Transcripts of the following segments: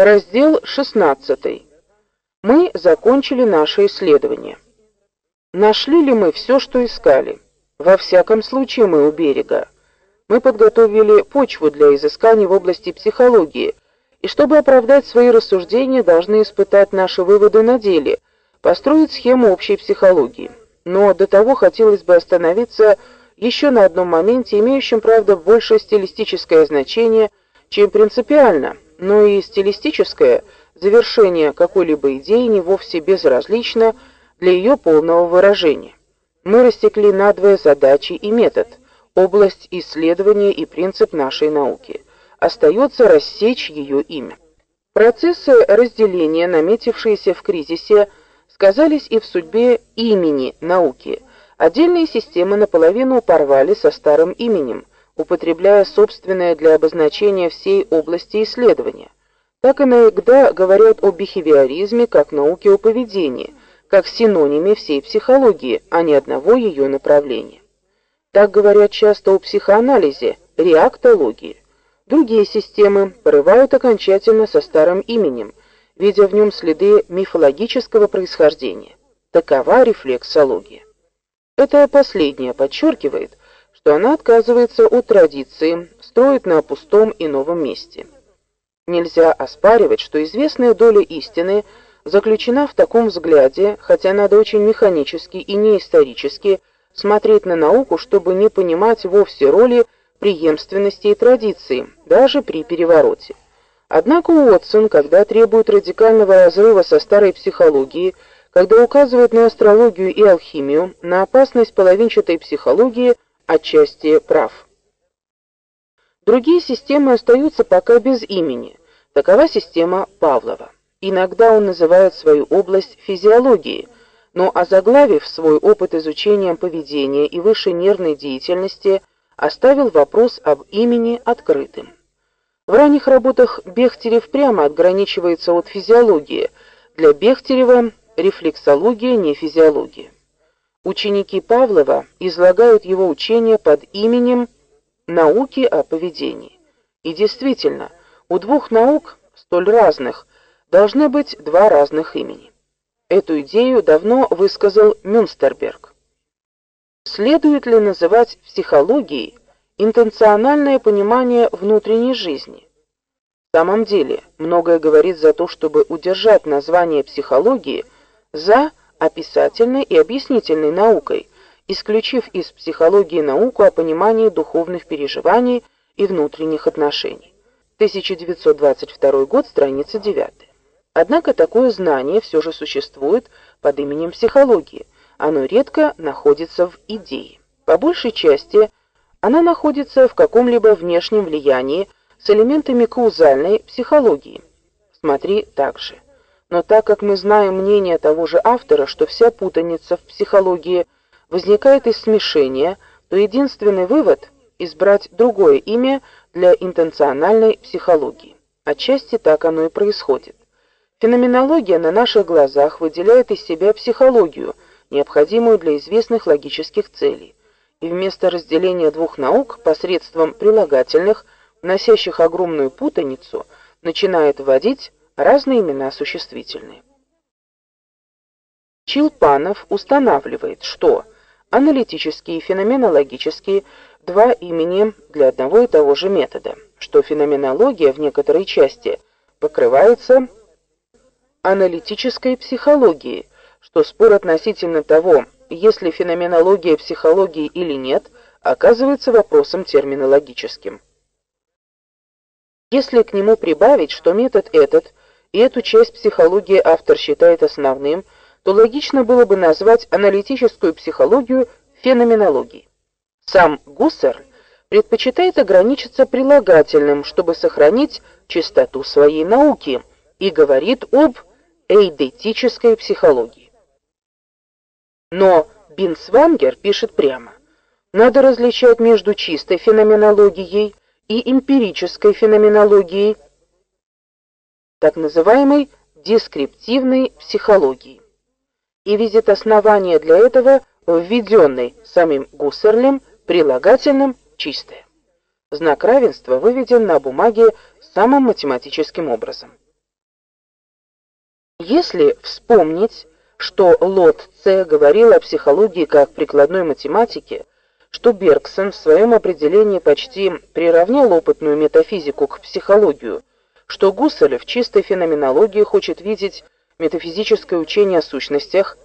Раздел 16. Мы закончили наше исследование. Нашли ли мы все, что искали? Во всяком случае, мы у берега. Мы подготовили почву для изысканий в области психологии, и чтобы оправдать свои рассуждения, должны испытать наши выводы на деле, построить схему общей психологии. Но до того хотелось бы остановиться еще на одном моменте, имеющем, правда, большее стилистическое значение, чем принципиально, но и стилистическое завершение какой-либо идеи не вовсе безразлично для ее полного выражения. Мы рассекли надвое задачи и метод, область исследования и принцип нашей науки. Остается рассечь ее имя. Процессы разделения, наметившиеся в кризисе, сказались и в судьбе имени науки. Отдельные системы наполовину порвали со старым именем, употребляя собственное для обозначения всей области исследования. Так иногда говорят о бихевиоризме как науке о поведении, как синониме всей психологии, а не одного ее направления. Так говорят часто о психоанализе, реактологии. Другие системы порывают окончательно со старым именем, видя в нем следы мифологического происхождения. Такова рефлексология. Это последнее подчеркивает, что она отказывается от традиции, строит на пустом и новом месте. Нельзя оспаривать, что известная доля истины заключена в таком взгляде, хотя надо очень механически и не исторически смотреть на науку, чтобы не понимать вовсе роли преемственности и традиции, даже при перевороте. Однако Уотсон, когда требует радикального разрыва со старой психологией, когда указывает на астрологию и алхимию, на опасность половинчатой психологии, отчасти прав. Другие системы остаются пока без имени. Такова система Павлова. Иногда он называет свою область физиологией, но озаглавив свой опыт изучением поведения и высшей нервной деятельности, оставил вопрос об имени открытым. В ранних работах Бехтерев прямо отграничивается от физиологии. Для Бехтерева рефлексология не физиология. Ученики Павлова излагают его учение под именем науки о поведении. И действительно, у двух наук, столь разных, должны быть два разных имени. Эту идею давно высказал Мюнстерберг. Следует ли называть психологией интенциональное понимание внутренней жизни? В самом деле, многое говорит за то, чтобы удержать название психологии за описательной и объяснительной наукой, исключив из психологии науку о понимании духовных переживаний и внутренних отношений. 1922 год, страница 9. Однако такое знание все же существует под именем психологии. Оно редко находится в идее. По большей части она находится в каком-либо внешнем влиянии с элементами каузальной психологии. Смотри также. Но так как мы знаем мнение того же автора, что вся путаница в психологии – возникает из смешения, то единственный вывод избрать другое имя для интенциональной психологии. Отчасти так оно и происходит. Феноменология на наших глазах выделяет из себя психологию, необходимую для известных логических целей. И вместо разделения двух наук посредством прилагательных, носящих огромную путаницу, начинает вводить разные имена существительные. Чилпанов устанавливает, что аналитические и феноменологические два имени для одного и того же метода, что феноменология в некоторой части покрывается аналитической психологией, что спор относительно того, есть ли феноменология психологии или нет, оказывается вопросом терминологическим. Если к нему прибавить, что метод этот и эту часть психологии автор считает основным – то логично было бы назвать аналитическую психологию феноменологией. Сам Гуссерль предпочитает ограничиться прилагательным, чтобы сохранить чистоту своей науки, и говорит об эйдетической психологии. Но Бинсвангер пишет прямо: надо различать между чистой феноменологией и эмпирической феноменологией, так называемой дескриптивной психологией и видит основание для этого введенный самим Гуссерлем прилагательным чистое. Знак равенства выведен на бумаге самым математическим образом. Если вспомнить, что Лот Ц говорил о психологии как прикладной математике, что Бергсон в своем определении почти приравнял опытную метафизику к психологию, что Гуссель в чистой феноменологии хочет видеть метафизическое учение о сущностях,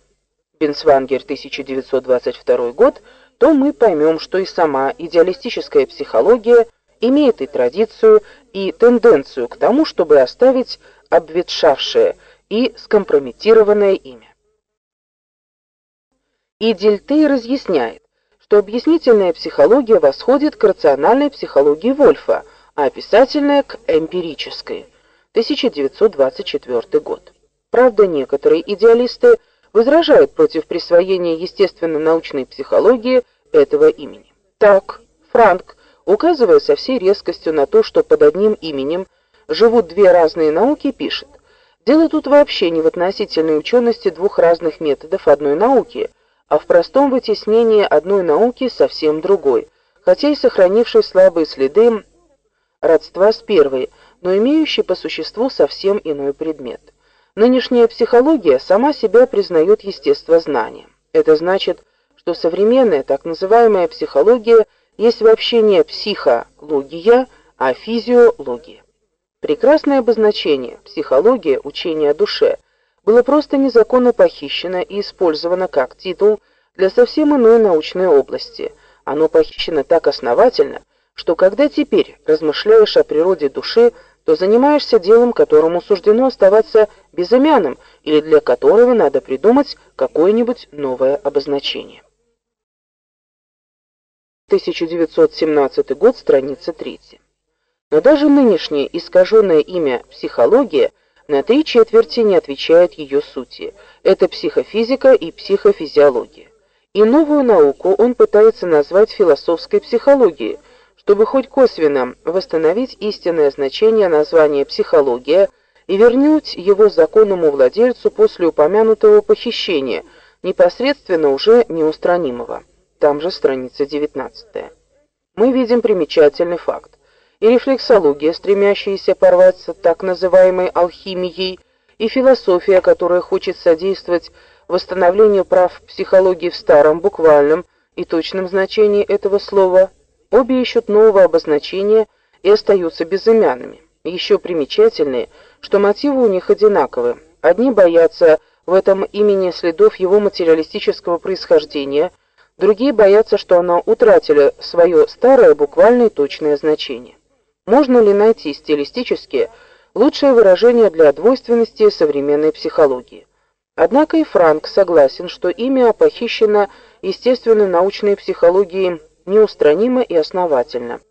Бенсвангер, 1922 год, то мы поймем, что и сама идеалистическая психология имеет и традицию, и тенденцию к тому, чтобы оставить обветшавшее и скомпрометированное имя. И Дельтей разъясняет, что объяснительная психология восходит к рациональной психологии Вольфа, описательная к эмпирической. 1924 год. Правда, некоторые идеалисты возражают против присвоения естественно-научной психологии этого имени. Так, Франк, указывая со всей резкостью на то, что под одним именем живут две разные науки, пишет: Дело тут вообще не в относительной учености двух разных методов одной науки, а в простом вытеснении одной науки совсем другой, хотя и сохранившей слабые следы родства с первой, но имеющей по существу совсем иной предмет. Нынешняя психология сама себя признает естествознанием. Это значит, что современная так называемая психология есть вообще не психология, а физиология. Прекрасное обозначение психология учение о душе было просто незаконно похищено и использовано как титул для совсем иной научной области. Оно похищено так основательно, что когда теперь размышляешь о природе души, то занимаешься делом, которому суждено оставаться безымянным или для которого надо придумать какое-нибудь новое обозначение. 1917 год, страница 3. Но даже нынешнее искаженное имя психология на три четверти не отвечает ее сути. Это психофизика и психофизиология. И новую науку он пытается назвать философской психологией, чтобы хоть косвенно восстановить истинное значение названия психология и вернуть его законному владельцу после упомянутого похищения, непосредственно уже неустранимого. Там же страница 19. Мы видим примечательный факт и рефлексология, стремящаяся порвать с так называемой алхимией, и философия, которая хочет содействовать восстановлению прав психологии в старом, буквальном и точном значении этого слова, обе ищут нового обозначения и остаются безымянными. Еще примечательнее, что мотивы у них одинаковы. Одни боятся в этом имени следов его материалистического происхождения, другие боятся, что оно утратило свое старое буквальное и точное значение. Можно ли найти стилистически лучшее выражение для двойственности современной психологии? Однако и Франк согласен, что имя похищено естественной научной психологией неустранимо и основательно.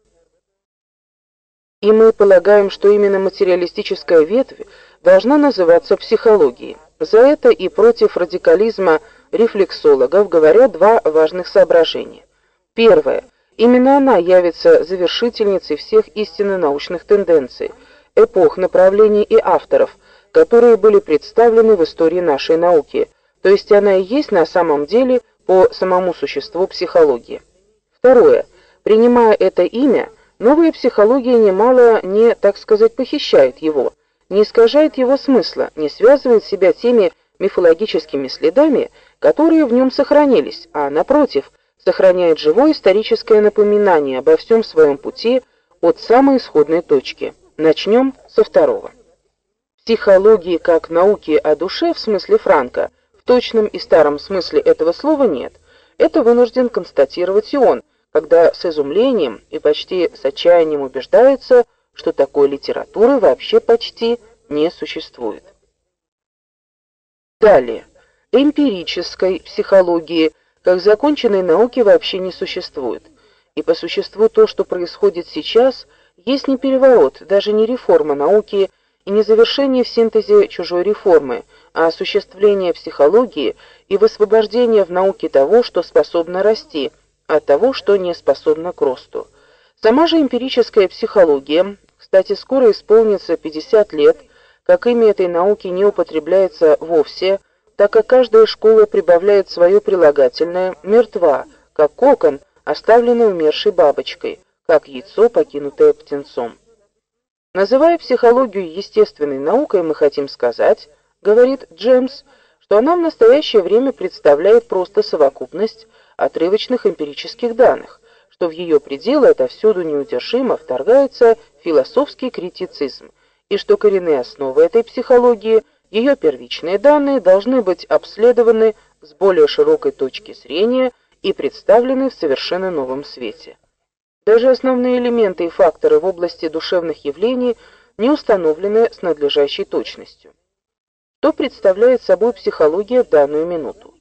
И мы полагаем, что именно материалистическая ветвь должна называться психологией. За это и против радикализма рефлексологов говорят два важных соображения. Первое Именно она явится завершительницей всех истинно научных тенденций, эпох, направлений и авторов, которые были представлены в истории нашей науки. То есть она и есть на самом деле по самому существу психологии. Второе. Принимая это имя, новая психология немало не, так сказать, похищает его, не искажает его смысла, не связывает себя теми мифологическими следами, которые в нем сохранились, а напротив, сохраняет живое историческое напоминание обо всем своем пути от самой исходной точки. Начнем со второго. Психологии как науки о душе в смысле Франка, в точном и старом смысле этого слова нет. Это вынужден констатировать и он, когда с изумлением и почти с отчаянием убеждается, что такой литературы вообще почти не существует. Далее. Эмпирической психологии – как законченной науки вообще не существует. И по существу то, что происходит сейчас, есть не переворот, даже не реформа науки и не завершение в синтезе чужой реформы, а осуществление психологии и высвобождение в науке того, что способно расти, от того, что не способно к росту. Сама же эмпирическая психология, кстати, скоро исполнится 50 лет, как имя этой науки не употребляется вовсе, так как каждая школа прибавляет свое прилагательное мертва, как кокон, оставленный умершей бабочкой, как яйцо, покинутое птенцом. Называя психологию естественной наукой, мы хотим сказать, Говорит Джемс, что она в настоящее время представляет просто совокупность отрывочных эмпирических данных, что в ее пределы отовсюду неудержимо вторгается философский критицизм, и что коренные основы этой психологии, ее первичные данные должны быть обследованы с более широкой точки зрения и представлены в совершенно новом свете. Даже основные элементы и факторы в области душевных явлений не установлены с надлежащей точностью. Что представляет собой психология в данную минуту?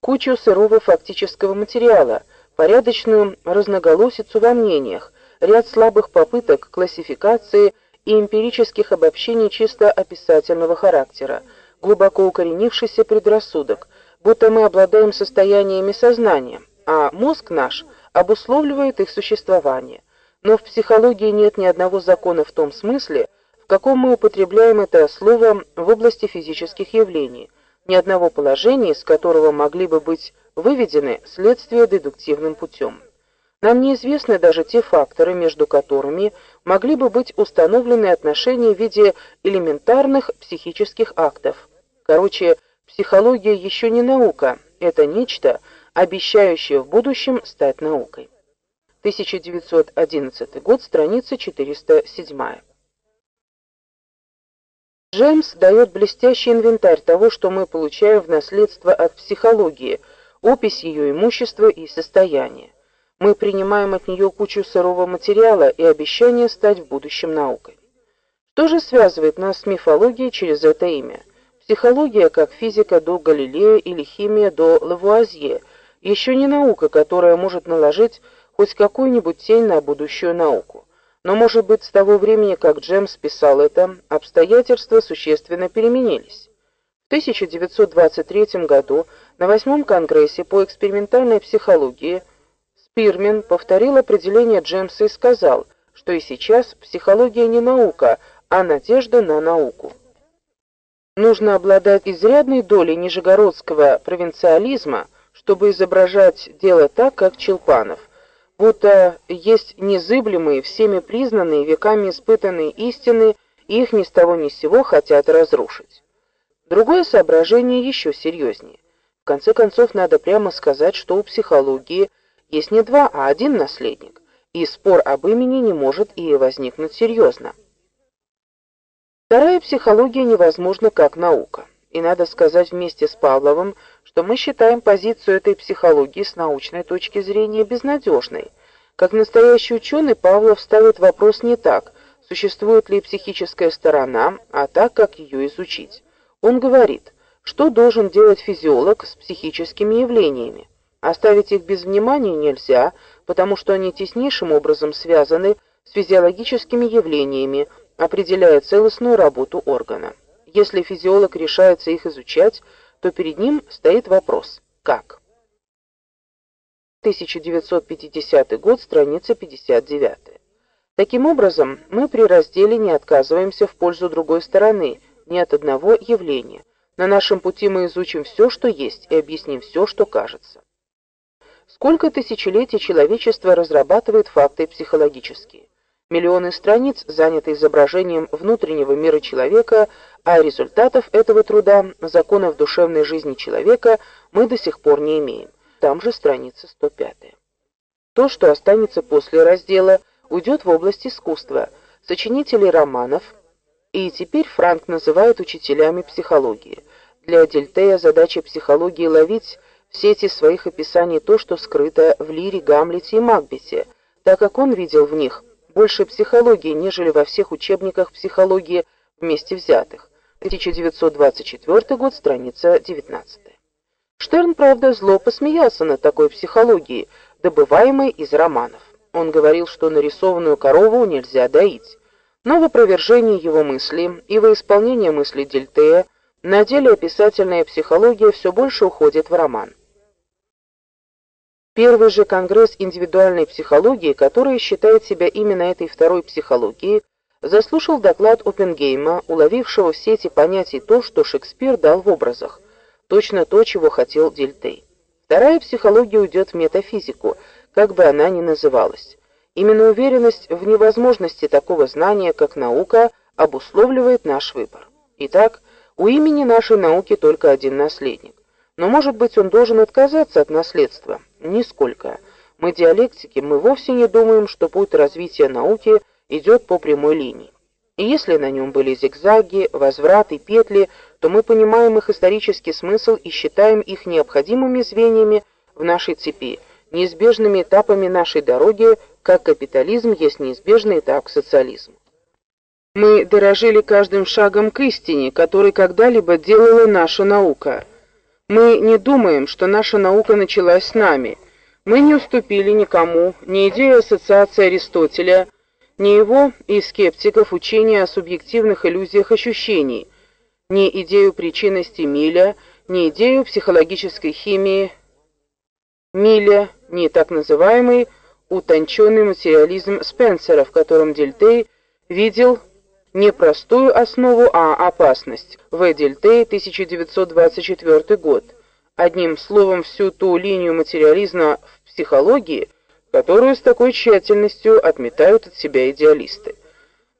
Кучу сырого фактического материала, порядочную разноголосицу во мнениях, ряд слабых попыток классификации и эмпирических обобщений чисто описательного характера, глубоко укоренившийся предрассудок, будто мы обладаем состояниями сознания, а мозг наш обусловливает их существование. Но в психологии нет ни одного закона в том смысле, в каком мы употребляем это слово в области физических явлений, ни одного положения, из которого могли бы быть выведены следствия дедуктивным путем. Нам неизвестны даже те факторы, между которыми могли бы быть установлены отношения в виде элементарных психических актов. Короче, психология еще не наука, это нечто, обещающее в будущем стать наукой. 1911 год, страница 407. Джеймс дает блестящий инвентарь того, что мы получаем в наследство от психологии, опись ее имущества и состояния. Мы принимаем от нее кучу сырого материала и обещание стать в будущем наукой. Что же связывает нас с мифологией через это имя? Психология, как физика до Галилея или химия до Лавуазье, еще не наука, которая может наложить хоть какую-нибудь тень на будущую науку. Но, может быть, с того времени, как Джемс писал это, обстоятельства существенно переменились. В 1923 году на восьмом конгрессе по экспериментальной психологии Спирмен повторил определение Джемса и сказал, что и сейчас психология не наука, а надежда на науку. Нужно обладать изрядной долей нижегородского провинциализма, чтобы изображать дело так, как Челпанов, будто есть незыблемые, всеми признанные, веками испытанные истины, и их ни с того ни с сего хотят разрушить. Другое соображение еще серьезнее. В конце концов, надо прямо сказать, что у психологии есть не два, а один наследник, и спор об имени не может и возникнуть серьезно. Вторая психология невозможна как наука. И надо сказать вместе с Павловым, что мы считаем позицию этой психологии с научной точки зрения безнадежной. Как настоящий ученый Павлов ставит вопрос не так, существует ли психическая сторона, а так, как ее изучить. Он говорит, что должен делать физиолог с психическими явлениями. Оставить их без внимания нельзя, потому что они теснейшим образом связаны с физиологическими явлениями, определяя целостную работу органа. Если физиолог решается их изучать, то перед ним стоит вопрос: как? 1950 год, страница 59. Таким образом, мы при разделе не отказываемся в пользу другой стороны, ни от одного явления. На нашем пути мы изучим все, что есть, и объясним все, что кажется. Сколько тысячелетий человечество разрабатывает факты психологические. Миллионы страниц заняты изображением внутреннего мира человека, а результатов этого труда, законов душевной жизни человека мы до сих пор не имеем. Там же страница 105. То, что останется после раздела, уйдет в область искусства, сочинителей романов, и теперь Франк называет учителями психологии. Для Дельтея задача психологии ловить в сети своих описаний то, что скрыто в лире, Гамлете и Макбете, так как он видел в них больше психологии, нежели во всех учебниках психологии вместе взятых. 1924 год, страница 19. Штерн, правда, зло посмеялся над такой психологией, добываемой из романов. Он говорил, что нарисованную корову нельзя доить. Но в опровержении его мысли и во исполнение мыслей Дельтея на деле описательная психология все больше уходит в роман. Первый же конгресс индивидуальной психологии, который считает себя именно этой второй психологией, заслушал доклад Оппенгейма, уловившего все эти понятия то, что Шекспир дал в образах, точно то, чего хотел Дельтей. Вторая психология уйдет в метафизику, как бы она ни называлась. Именно уверенность в невозможности такого знания, как наука, обусловливает наш выбор. Итак, У имени нашей науки только один наследник. Но, может быть, он должен отказаться от наследства? Нисколько. Мы диалектики, мы вовсе не думаем, что путь развития науки идет по прямой линии. И если на нем были зигзаги, возвраты, петли, то мы понимаем их исторический смысл и считаем их необходимыми звеньями в нашей цепи, неизбежными этапами нашей дороги, как капитализм есть неизбежный этап к социализму. Мы дорожили каждым шагом к истине, который когда-либо делала наша наука. Мы не думаем, что наша наука началась с нами. Мы не уступили никому, ни идее ассоциации Аристотеля, ни его и скептиков учения о субъективных иллюзиях ощущений, ни идею причинности Миля, ни идею психологической химии Миля, ни так называемый утонченный материализм Спенсера, в котором Дельтей видел не простую основу, а опасность. В. Дельтей, 1924 год. Одним словом, всю ту линию материализма в психологии, которую с такой тщательностью отметают от себя идеалисты.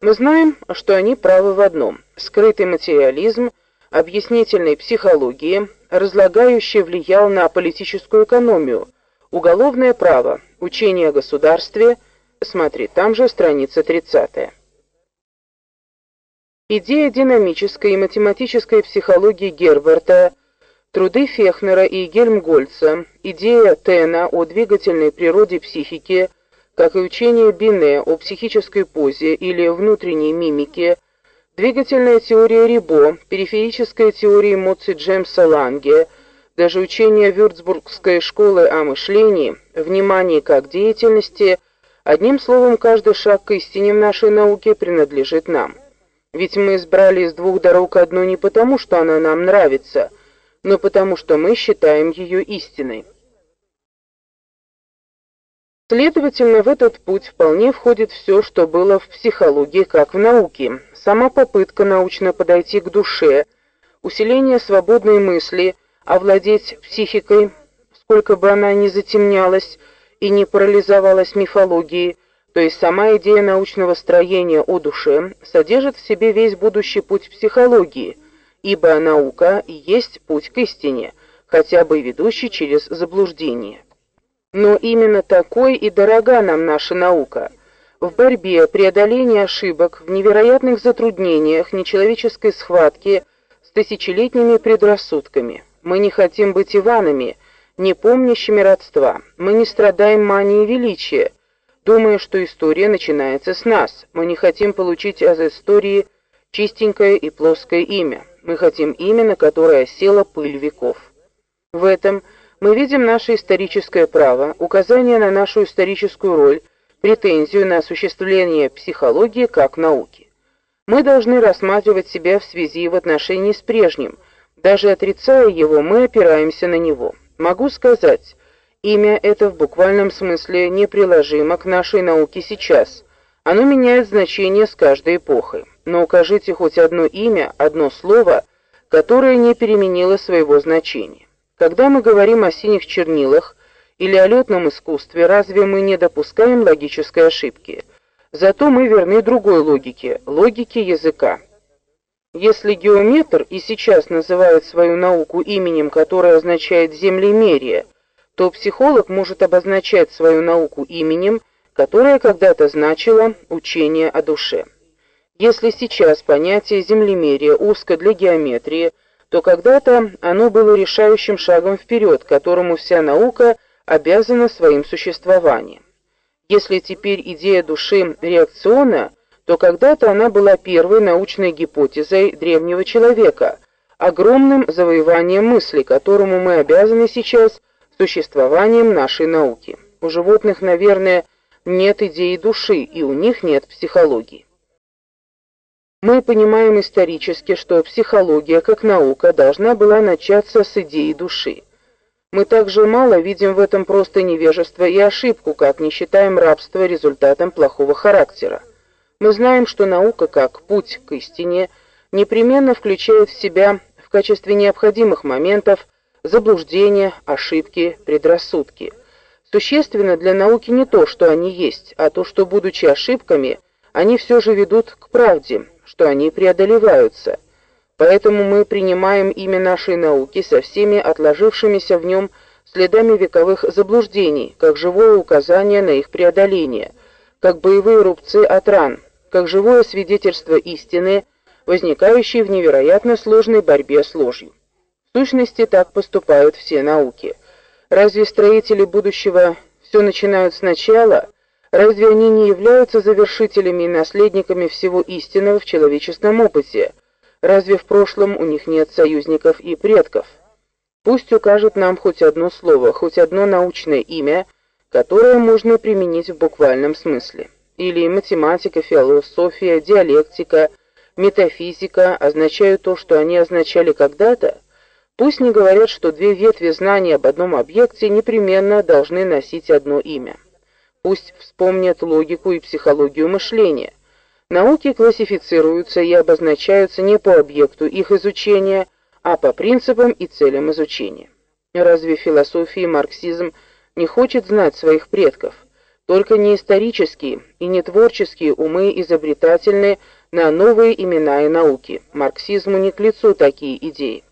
Мы знаем, что они правы в одном. Скрытый материализм объяснительной психологии, разлагающий влиял на политическую экономию, уголовное право, учение о государстве, смотри, там же страница 30. Идея динамической и математической психологии Герберта, труды Фехнера и Гельмгольца, идея Тена о двигательной природе психики, как и учение Бине о психической позе или внутренней мимике, двигательная теория Рибо, периферическая теория эмоций Джеймса Ланге, даже учение Вюрцбургской школы о мышлении, внимании как деятельности, одним словом, каждый шаг к истине в нашей науке принадлежит нам. Ведь мы избрали из двух дорог одну не потому, что она нам нравится, но потому, что мы считаем ее истиной. Следовательно, в этот путь вполне входит все, что было в психологии как в науке. Сама попытка научно подойти к душе, усиление свободной мысли, овладеть психикой, сколько бы она ни затемнялась и не парализовалась мифологией, то есть сама идея научного строения о душе содержит в себе весь будущий путь психологии, ибо наука и есть путь к истине, хотя бы ведущий через заблуждение. Но именно такой и дорога нам наша наука. В борьбе, преодолении ошибок, в невероятных затруднениях, нечеловеческой схватке с тысячелетними предрассудками. Мы не хотим быть Иванами, не помнящими родства. Мы не страдаем манией величия, думая, что история начинается с нас. Мы не хотим получить из истории чистенькое и плоское имя. Мы хотим имя, на которое осела пыль веков. В этом мы видим наше историческое право, указание на нашу историческую роль, претензию на осуществление психологии как науки. Мы должны рассматривать себя в связи в отношении с прежним. Даже отрицая его, мы опираемся на него. Могу сказать, Имя это в буквальном смысле неприложимо к нашей науке сейчас. Оно меняет значение с каждой эпохой. Но укажите хоть одно имя, одно слово, которое не переменило своего значения. Когда мы говорим о синих чернилах или о летном искусстве, разве мы не допускаем логической ошибки? Зато мы верны другой логике, логике языка. Если геометр и сейчас называет свою науку именем, которое означает землемерие, то психолог может обозначать свою науку именем, которое когда-то значило учение о душе. Если сейчас понятие землемерия узко для геометрии, то когда-то оно было решающим шагом вперед, которому вся наука обязана своим существованием. Если теперь идея души реакционна, то когда-то она была первой научной гипотезой древнего человека, огромным завоеванием мысли, которому мы обязаны сейчас существованием нашей науки. У животных, наверное, нет идеи души, и у них нет психологии. Мы понимаем исторически, что психология как наука должна была начаться с идеи души. Мы также мало видим в этом просто невежество и ошибку, как не считаем рабство результатом плохого характера. Мы знаем, что наука как путь к истине непременно включает в себя в качестве необходимых моментов заблуждения, ошибки, предрассудки. Существенно для науки не то, что они есть, а то, что будучи ошибками, они все же ведут к правде, что они преодолеваются. Поэтому мы принимаем имя нашей науки со всеми отложившимися в нем следами вековых заблуждений, как живое указание на их преодоление, как боевые рубцы от ран, как живое свидетельство истины, возникающей в невероятно сложной борьбе с ложью. В сущности, так поступают все науки. Разве строители будущего все начинают сначала? Разве они не являются завершителями и наследниками всего истинного в человеческом опыте? Разве в прошлом у них нет союзников и предков? Пусть укажет нам хоть одно слово, хоть одно научное имя, которое можно применить в буквальном смысле. Или математика, философия, диалектика, метафизика означают то, что они означали когда-то. Пусть не говорят, что две ветви знаний об одном объекте непременно должны носить одно имя. Пусть вспомнят логику и психологию мышления. Науки классифицируются и обозначаются не по объекту их изучения, а по принципам и целям изучения. Разве философия и марксизм не хочет знать своих предков? Только не исторические и не творческие умы изобретательны на новые имена и науки. Марксизму не к лицу такие идеи.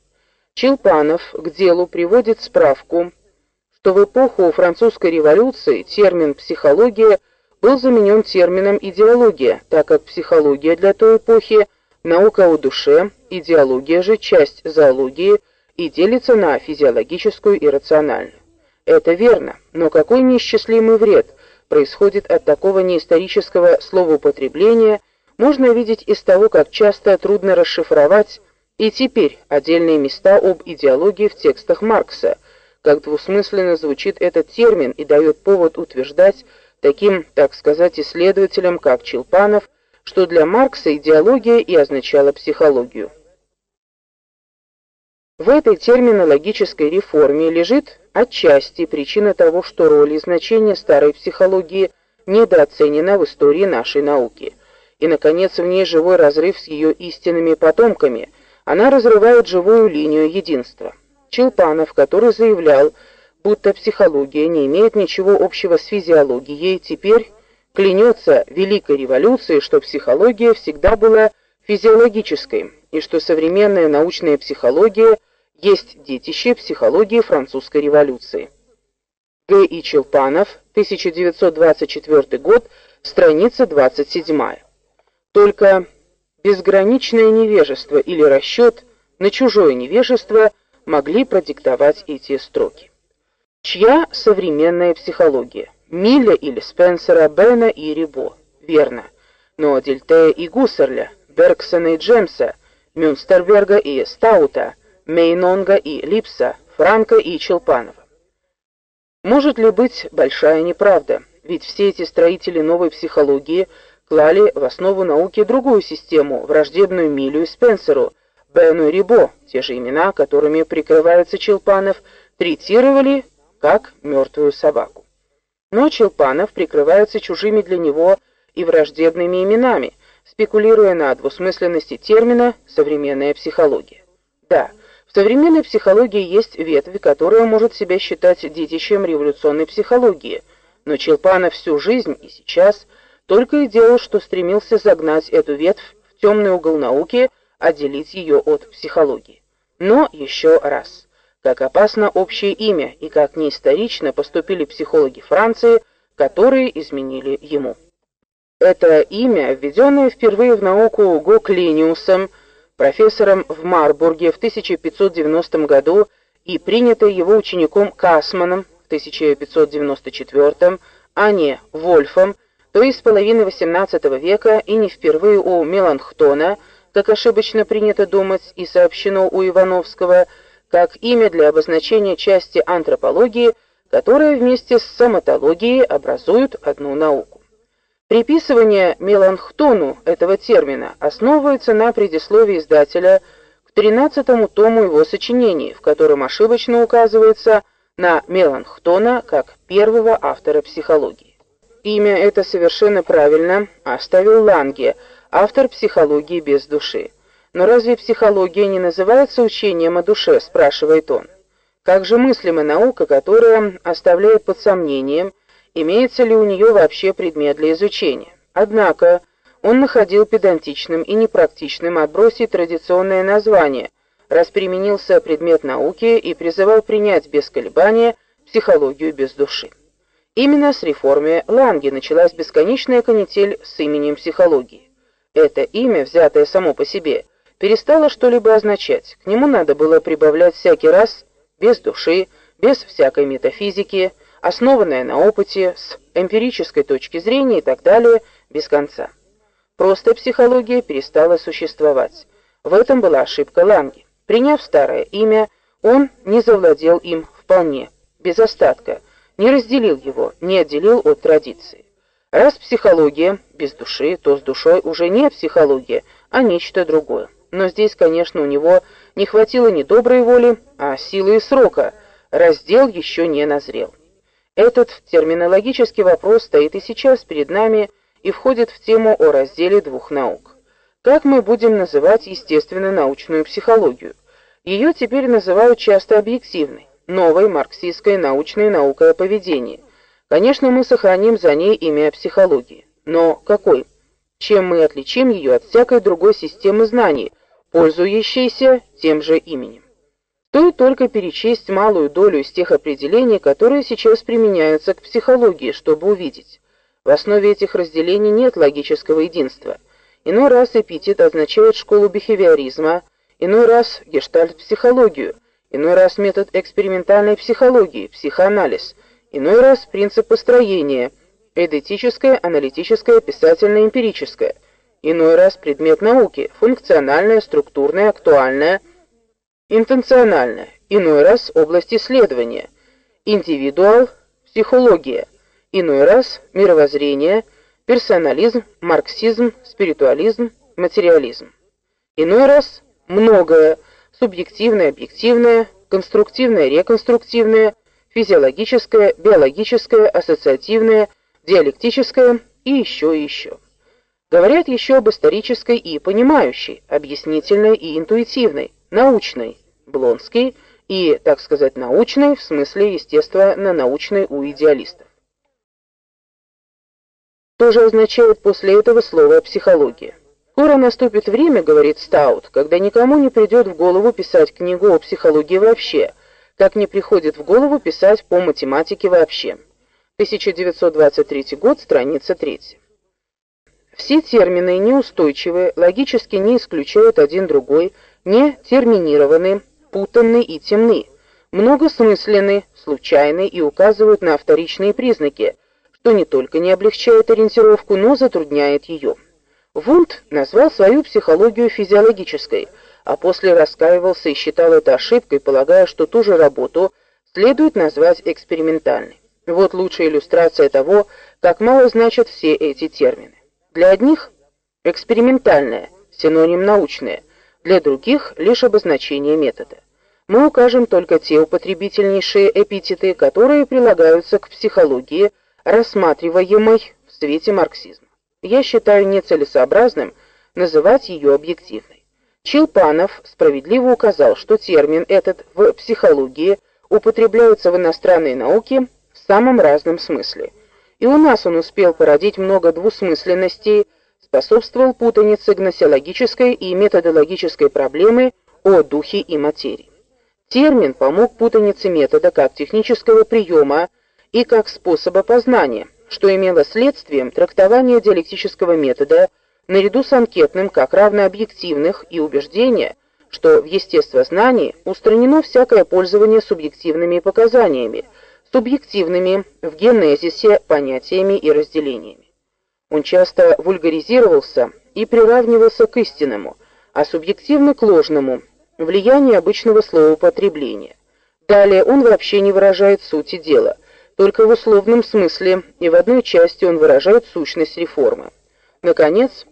Челпанов к делу приводит справку, что в эпоху французской революции термин психология был заменен термином идеология, так как психология для той эпохи наука о душе, идеология же часть зоологии и делится на физиологическую и рациональную. Это верно, но какой неисчислимый вред происходит от такого неисторического словоупотребления, можно видеть из того, как часто трудно расшифровать и теперь отдельные места об идеологии в текстах Маркса, как двусмысленно звучит этот термин и дает повод утверждать таким, так сказать, исследователям, как Челпанов, что для Маркса идеология и означала психологию. В этой терминологической реформе лежит отчасти причина того, что роль и значение старой психологии недооценена в истории нашей науки. И наконец, в ней живой разрыв с ее истинными потомками. Она разрывает живую линию единства. Челпанов, который заявлял, будто психология не имеет ничего общего с физиологией, теперь клянется великой революцией, что психология всегда была физиологической, и что современная научная психология есть детище психологии французской революции. Г. И. Челпанов, 1924 год, страница 27. Только безграничное невежество или расчет на чужое невежество могли продиктовать эти строки. Чья современная психология? Милля или Спенсера, Бена и Рибо? Верно. Но Дельтея и Гуссерля, Бергсона и Джемса, Мюнстерберга и Стаута – Мейнонга и Липса, Франка и Челпанова. Может ли быть большая неправда? Ведь все эти строители новой психологии клали в основу науки другую систему, враждебную Милю и Спенсеру, Бену и Рибо, те же имена, которыми прикрывается Челпанов, третировали как мертвую собаку. Но Челпанов прикрывается чужими для него и враждебными именами, спекулируя на двусмысленности термина «современная психология». Да, в современной психологии есть ветвь, которая может себя считать детищем революционной психологии, но Челпанов всю жизнь и сейчас только и делал, что стремился загнать эту ветвь в темный угол науки, отделить ее от психологии. Но еще раз, как опасно общее имя и как неисторично поступили психологи Франции, которые изменили ему. Это имя, введенное впервые в науку Гоклениусом, профессором в Марбурге в 1590 году и принятое его учеником Касманом в 1594, а не Вольфом, то с половины XVIII века и не впервые у Меланхтона, как ошибочно принято думать и сообщено у Ивановского, как имя для обозначения части антропологии, которая вместе с соматологией образуют одну науку. Приписывание Меланхтону этого термина основывается на предисловии издателя к 13-му тому его сочинений, в котором ошибочно указывается на Меланхтона как первого автора психологии. Имя это совершенно правильно оставил Ланге, автор психологии без души. Но разве психология не называется учением о душе, спрашивает он. Как же мыслима наука, которая оставляет под сомнением имеется ли у нее вообще предмет для изучения. Однако Он находил педантичным и непрактичным отбросить традиционное название, раз применился предмет науки и призывал принять без колебания психологию без души. Именно с реформы Ланге началась бесконечная канитель с именем психологии. Это имя, взятое само по себе, перестало что-либо означать. К нему надо было прибавлять всякий раз без души, без всякой метафизики, основанная на опыте, с эмпирической точки зрения и так далее, без конца. Просто психология перестала существовать. В этом была ошибка Ланге. Приняв старое имя, он не завладел им вполне, без остатка, не разделил его, не отделил от традиции. Раз психология без души, то с душой уже не психология, а нечто другое. Но здесь, конечно, у него не хватило ни доброй воли, а силы и срока. Раздел еще не назрел. Этот терминологический вопрос стоит и сейчас перед нами и входит в тему о разделе двух наук. Как мы будем называть естественно-научную психологию? Ее теперь называют часто объективной, новой марксистской научной наукой о поведении. Конечно, мы сохраним за ней имя психологии. Но какой? Чем мы отличим ее от всякой другой системы знаний, пользующейся тем же именем? Стоит только перечесть малую долю из тех определений, которые сейчас применяются к психологии, чтобы увидеть. В основе этих разделений нет логического единства. Иной раз эпитет означает школу бихевиоризма, иной раз гештальт-психологию, иной раз метод экспериментальной психологии, психоанализ, иной раз принцип построения, эдетическое, аналитическое, писательное, эмпирическое, иной раз предмет науки, функциональное, структурное, актуальное, интенциональное, иной раз область исследования, индивидуал, психология, иной раз мировоззрение, персонализм, марксизм, спиритуализм, материализм. Иной раз многое, субъективное, объективное, конструктивное, реконструктивное, физиологическое, биологическое, ассоциативное, диалектическое и еще и еще. Говорят еще об исторической и понимающей, объяснительной и интуитивной, научной, Блонский, и, так сказать, научной, в смысле естественно-научной у идеалистов. То же означает после этого слово психология. Скоро наступит время, говорит Стаут, когда никому не придет в голову писать книгу о психологии вообще, как не приходит в голову писать по математике вообще. 1923 год, страница 3. Все термины неустойчивые, логически не исключают один другой, не терминированы, путанны и темны, многосмысленны, случайны и указывают на вторичные признаки, что не только не облегчает ориентировку, но затрудняет ее. Вунд назвал свою психологию физиологической, а после раскаивался и считал это ошибкой, полагая, что ту же работу следует назвать экспериментальной. Вот лучшая иллюстрация того, как мало значат все эти термины. Для одних экспериментальное синоним научное, для других лишь обозначение метода. Мы укажем только те употребительнейшие эпитеты, которые прилагаются к психологии, рассматриваемой в свете марксизма я считаю нецелесообразным называть ее объективной. Челпанов справедливо указал, что термин этот в психологии употребляется в иностранной науке в самом разном смысле. И у нас он успел породить много двусмысленностей, способствовал путанице гносеологической и методологической проблемы о духе и материи. Термин помог путанице метода как технического приема и как способа познания – что имело следствием трактование диалектического метода наряду с анкетным как равно объективных и убеждения, что в естествознании устранено всякое пользование субъективными показаниями, субъективными в генезисе понятиями и разделениями. Он часто вульгаризировался и приравнивался к истинному, а субъективно к ложному, влияние обычного словоупотребления. Далее он вообще не выражает сути дела – только в условном смысле, и в одной части он выражает сущность реформы. Наконец,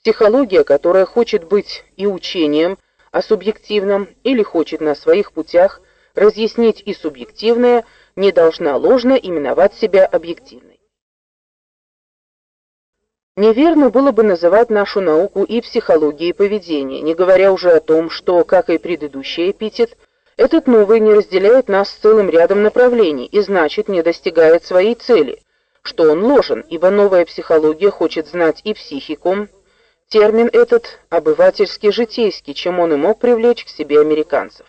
психология, которая хочет быть и учением о субъективном или хочет на своих путях разъяснить и субъективное, не должна ложно именовать себя объективной. Неверно было бы называть нашу науку и психологией поведения, не говоря уже о том, что, как и предыдущий эпитет, этот новый не разделяет нас с целым рядом направлений и значит не достигает своей цели, что он ложен, ибо новая психология хочет знать и психику. Термин этот обывательский житейский, чем он и мог привлечь к себе американцев.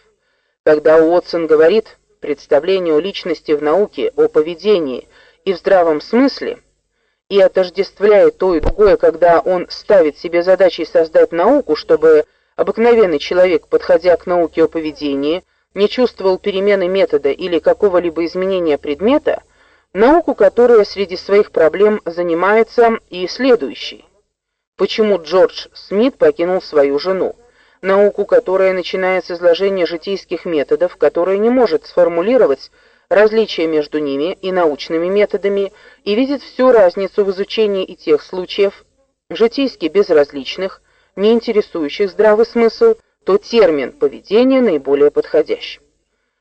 Когда Уотсон говорит представление о личности в науке, о поведении и в здравом смысле, и отождествляет то и другое, когда он ставит себе задачей создать науку, чтобы обыкновенный человек, подходя к науке о поведении, не чувствовал перемены метода или какого-либо изменения предмета, науку, которая среди своих проблем занимается и следующей. Почему Джордж Смит покинул свою жену? Науку, которая начинает с изложения житейских методов, которая не может сформулировать различия между ними и научными методами и видит всю разницу в изучении и тех случаев, житейски безразличных, не интересующих здравый смысл, то термин поведение наиболее подходящий.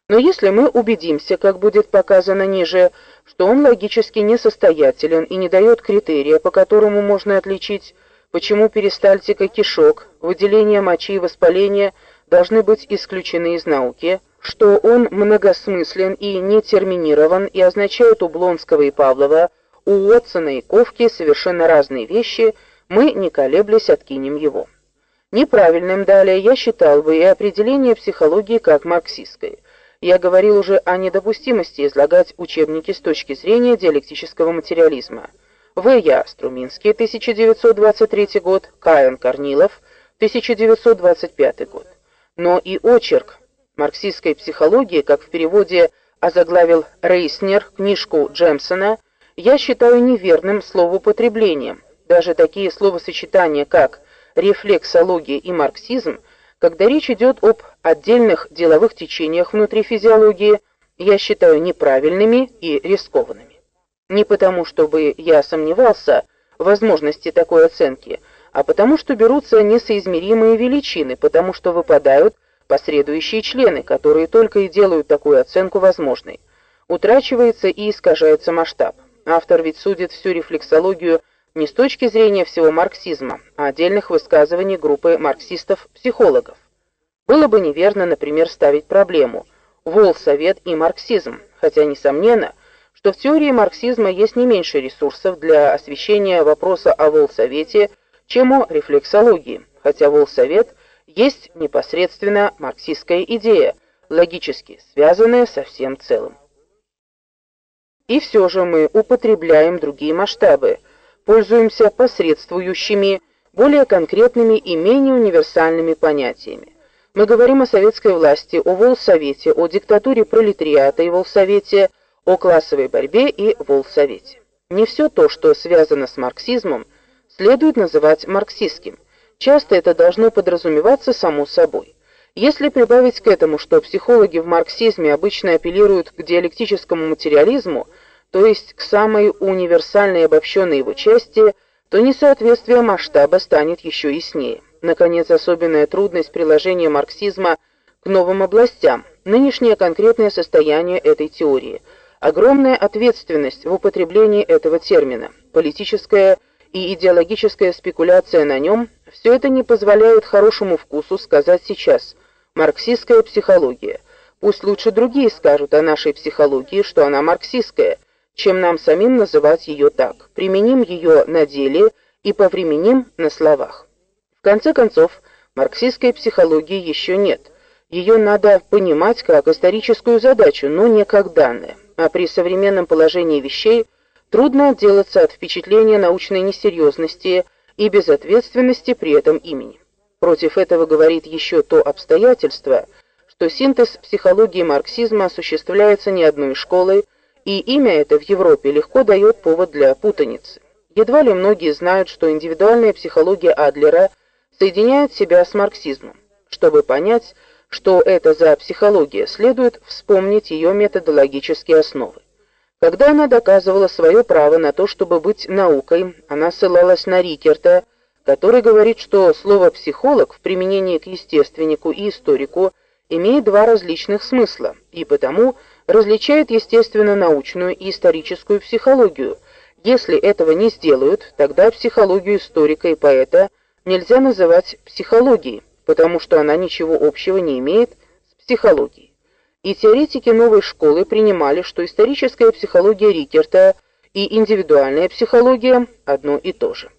Но если мы убедимся, как будет показано ниже, что он логически несостоятелен и не дает критерия, по которому можно отличить, почему перистальтика кишок, выделение мочи и воспаление должны быть исключены из науки, что он многосмыслен и не терминирован и означает у Блонского и Павлова, у Уотсона и Ковки совершенно разные вещи, мы, не колеблясь, откинем его. Неправильным далее я считал бы и определение психологии как марксистской. Я говорил уже о недопустимости излагать учебники с точки зрения диалектического материализма. В. Я. Струминский, 1923 год, Каин Корнилов, 1925 год. Но и очерк марксистской психологии, как в переводе озаглавил Рейснер книжку Джемсона, я считаю неверным словоупотреблением. Даже такие словосочетания, как рефлексология и марксизм, когда речь идет об отдельных деловых течениях внутри физиологии, я считаю неправильными и рискованными. Не потому, чтобы я сомневался в возможности такой оценки, а потому, что берутся несоизмеримые величины, потому что выпадают последующие члены, которые только и делают такую оценку возможной. Утрачивается и искажается масштаб. Автор ведь судит всю рефлексологию не с точки зрения всего марксизма, а отдельных высказываний группы марксистов-психологов. Было бы неверно, например, ставить проблему «Волсовет и марксизм», хотя, несомненно, что в теории марксизма есть не меньше ресурсов для освещения вопроса о Волсовете, чем о рефлексологии, хотя Волсовет – есть непосредственно марксистская идея, логически связанная со всем целым. И все же мы употребляем другие масштабы, пользуемся посредствующими, более конкретными и менее универсальными понятиями. Мы говорим о советской власти, о волсовете, о диктатуре пролетариата и волсовете, о классовой борьбе и волсовете. Не все то, что связано с марксизмом, следует называть марксистским. Часто это должно подразумеваться само собой. Если прибавить к этому, что психологи в марксизме обычно апеллируют к диалектическому материализму, то есть к самой универсальной обобщенной его части, то несоответствие масштаба станет еще яснее. Наконец, особенная трудность приложения марксизма к новым областям, нынешнее конкретное состояние этой теории, огромная ответственность в употреблении этого термина, политическая и идеологическая спекуляция на нем – все это не позволяет хорошему вкусу сказать сейчас «марксистская психология». Пусть лучше другие скажут о нашей психологии, что она марксистская, чем нам самим называть ее так. Применим ее на деле и повременим на словах. В конце концов, марксистской психологии еще нет. Ее надо понимать как историческую задачу, но не как данное. А при современном положении вещей – Трудно отделаться от впечатления научной несерьезности и безответственности при этом имени. Против этого говорит еще то обстоятельство, что синтез психологии марксизма осуществляется не одной школой, и имя это в Европе легко дает повод для путаницы. Едва ли многие знают, что индивидуальная психология Адлера соединяет себя с марксизмом. Чтобы понять, что это за психология, следует вспомнить ее методологические основы. Когда она доказывала свое право на то, чтобы быть наукой, она ссылалась на Рикерта, который говорит, что слово психолог в применении к естественнику и историку имеет два различных смысла, и потому различает естественно-научную и историческую психологию. Если этого не сделают, тогда психологию историка и поэта нельзя называть психологией, потому что она ничего общего не имеет с психологией и теоретики новой школы принимали, что историческая психология Рикерта и индивидуальная психология одно и то же.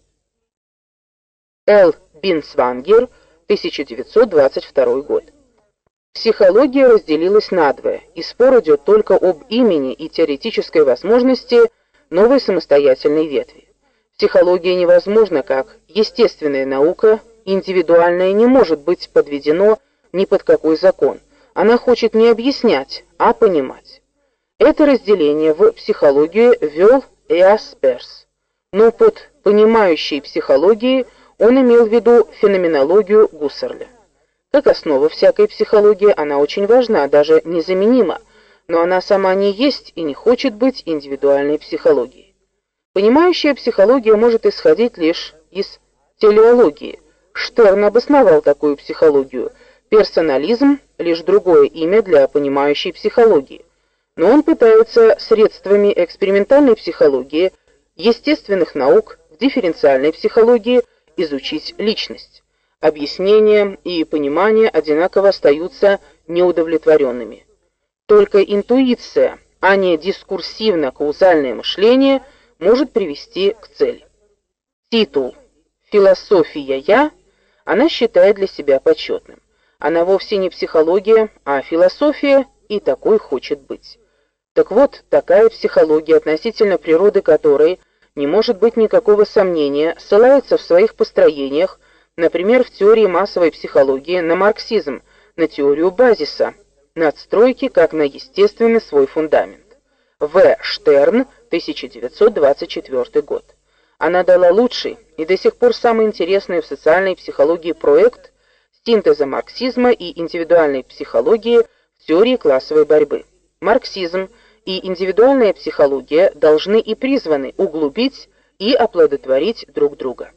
Л. Бинсвангер, 1922 год. Психология разделилась надвое, и спор идет только об имени и теоретической возможности новой самостоятельной ветви. Психология невозможна как естественная наука, индивидуальное не может быть подведено ни под какой закон. Она хочет не объяснять, а понимать. Это разделение в психологию ввел Эасперс. Но под понимающей психологией он имел в виду феноменологию Гуссерля. Как основа всякой психологии, она очень важна, даже незаменима, но она сама не есть и не хочет быть индивидуальной психологией. Понимающая психология может исходить лишь из телеологии. Штерн обосновал такую психологию. Персонализм лишь другое имя для понимающей психологии. Но он пытается средствами экспериментальной психологии, естественных наук, дифференциальной психологии изучить личность объяснение и понимание одинаково остаются неудовлетворенными. Только интуиция, а не дискурсивно-каузальное мышление может привести к цели. Титул «Философия я» она считает для себя почетным. Она вовсе не психология, а философия, и такой хочет быть. Так вот, такая психология, относительно природы которой не может быть никакого сомнения, ссылается в своих построениях Например, в теории массовой психологии на марксизм, на теорию базиса, надстройки как на естественный свой фундамент. В. Штерн, 1924 год. Она дала лучший и до сих пор самый интересный в социальной психологии проект синтеза марксизма и индивидуальной психологии в теории классовой борьбы. Марксизм и индивидуальная психология должны и призваны углубить и оплодотворить друг друга.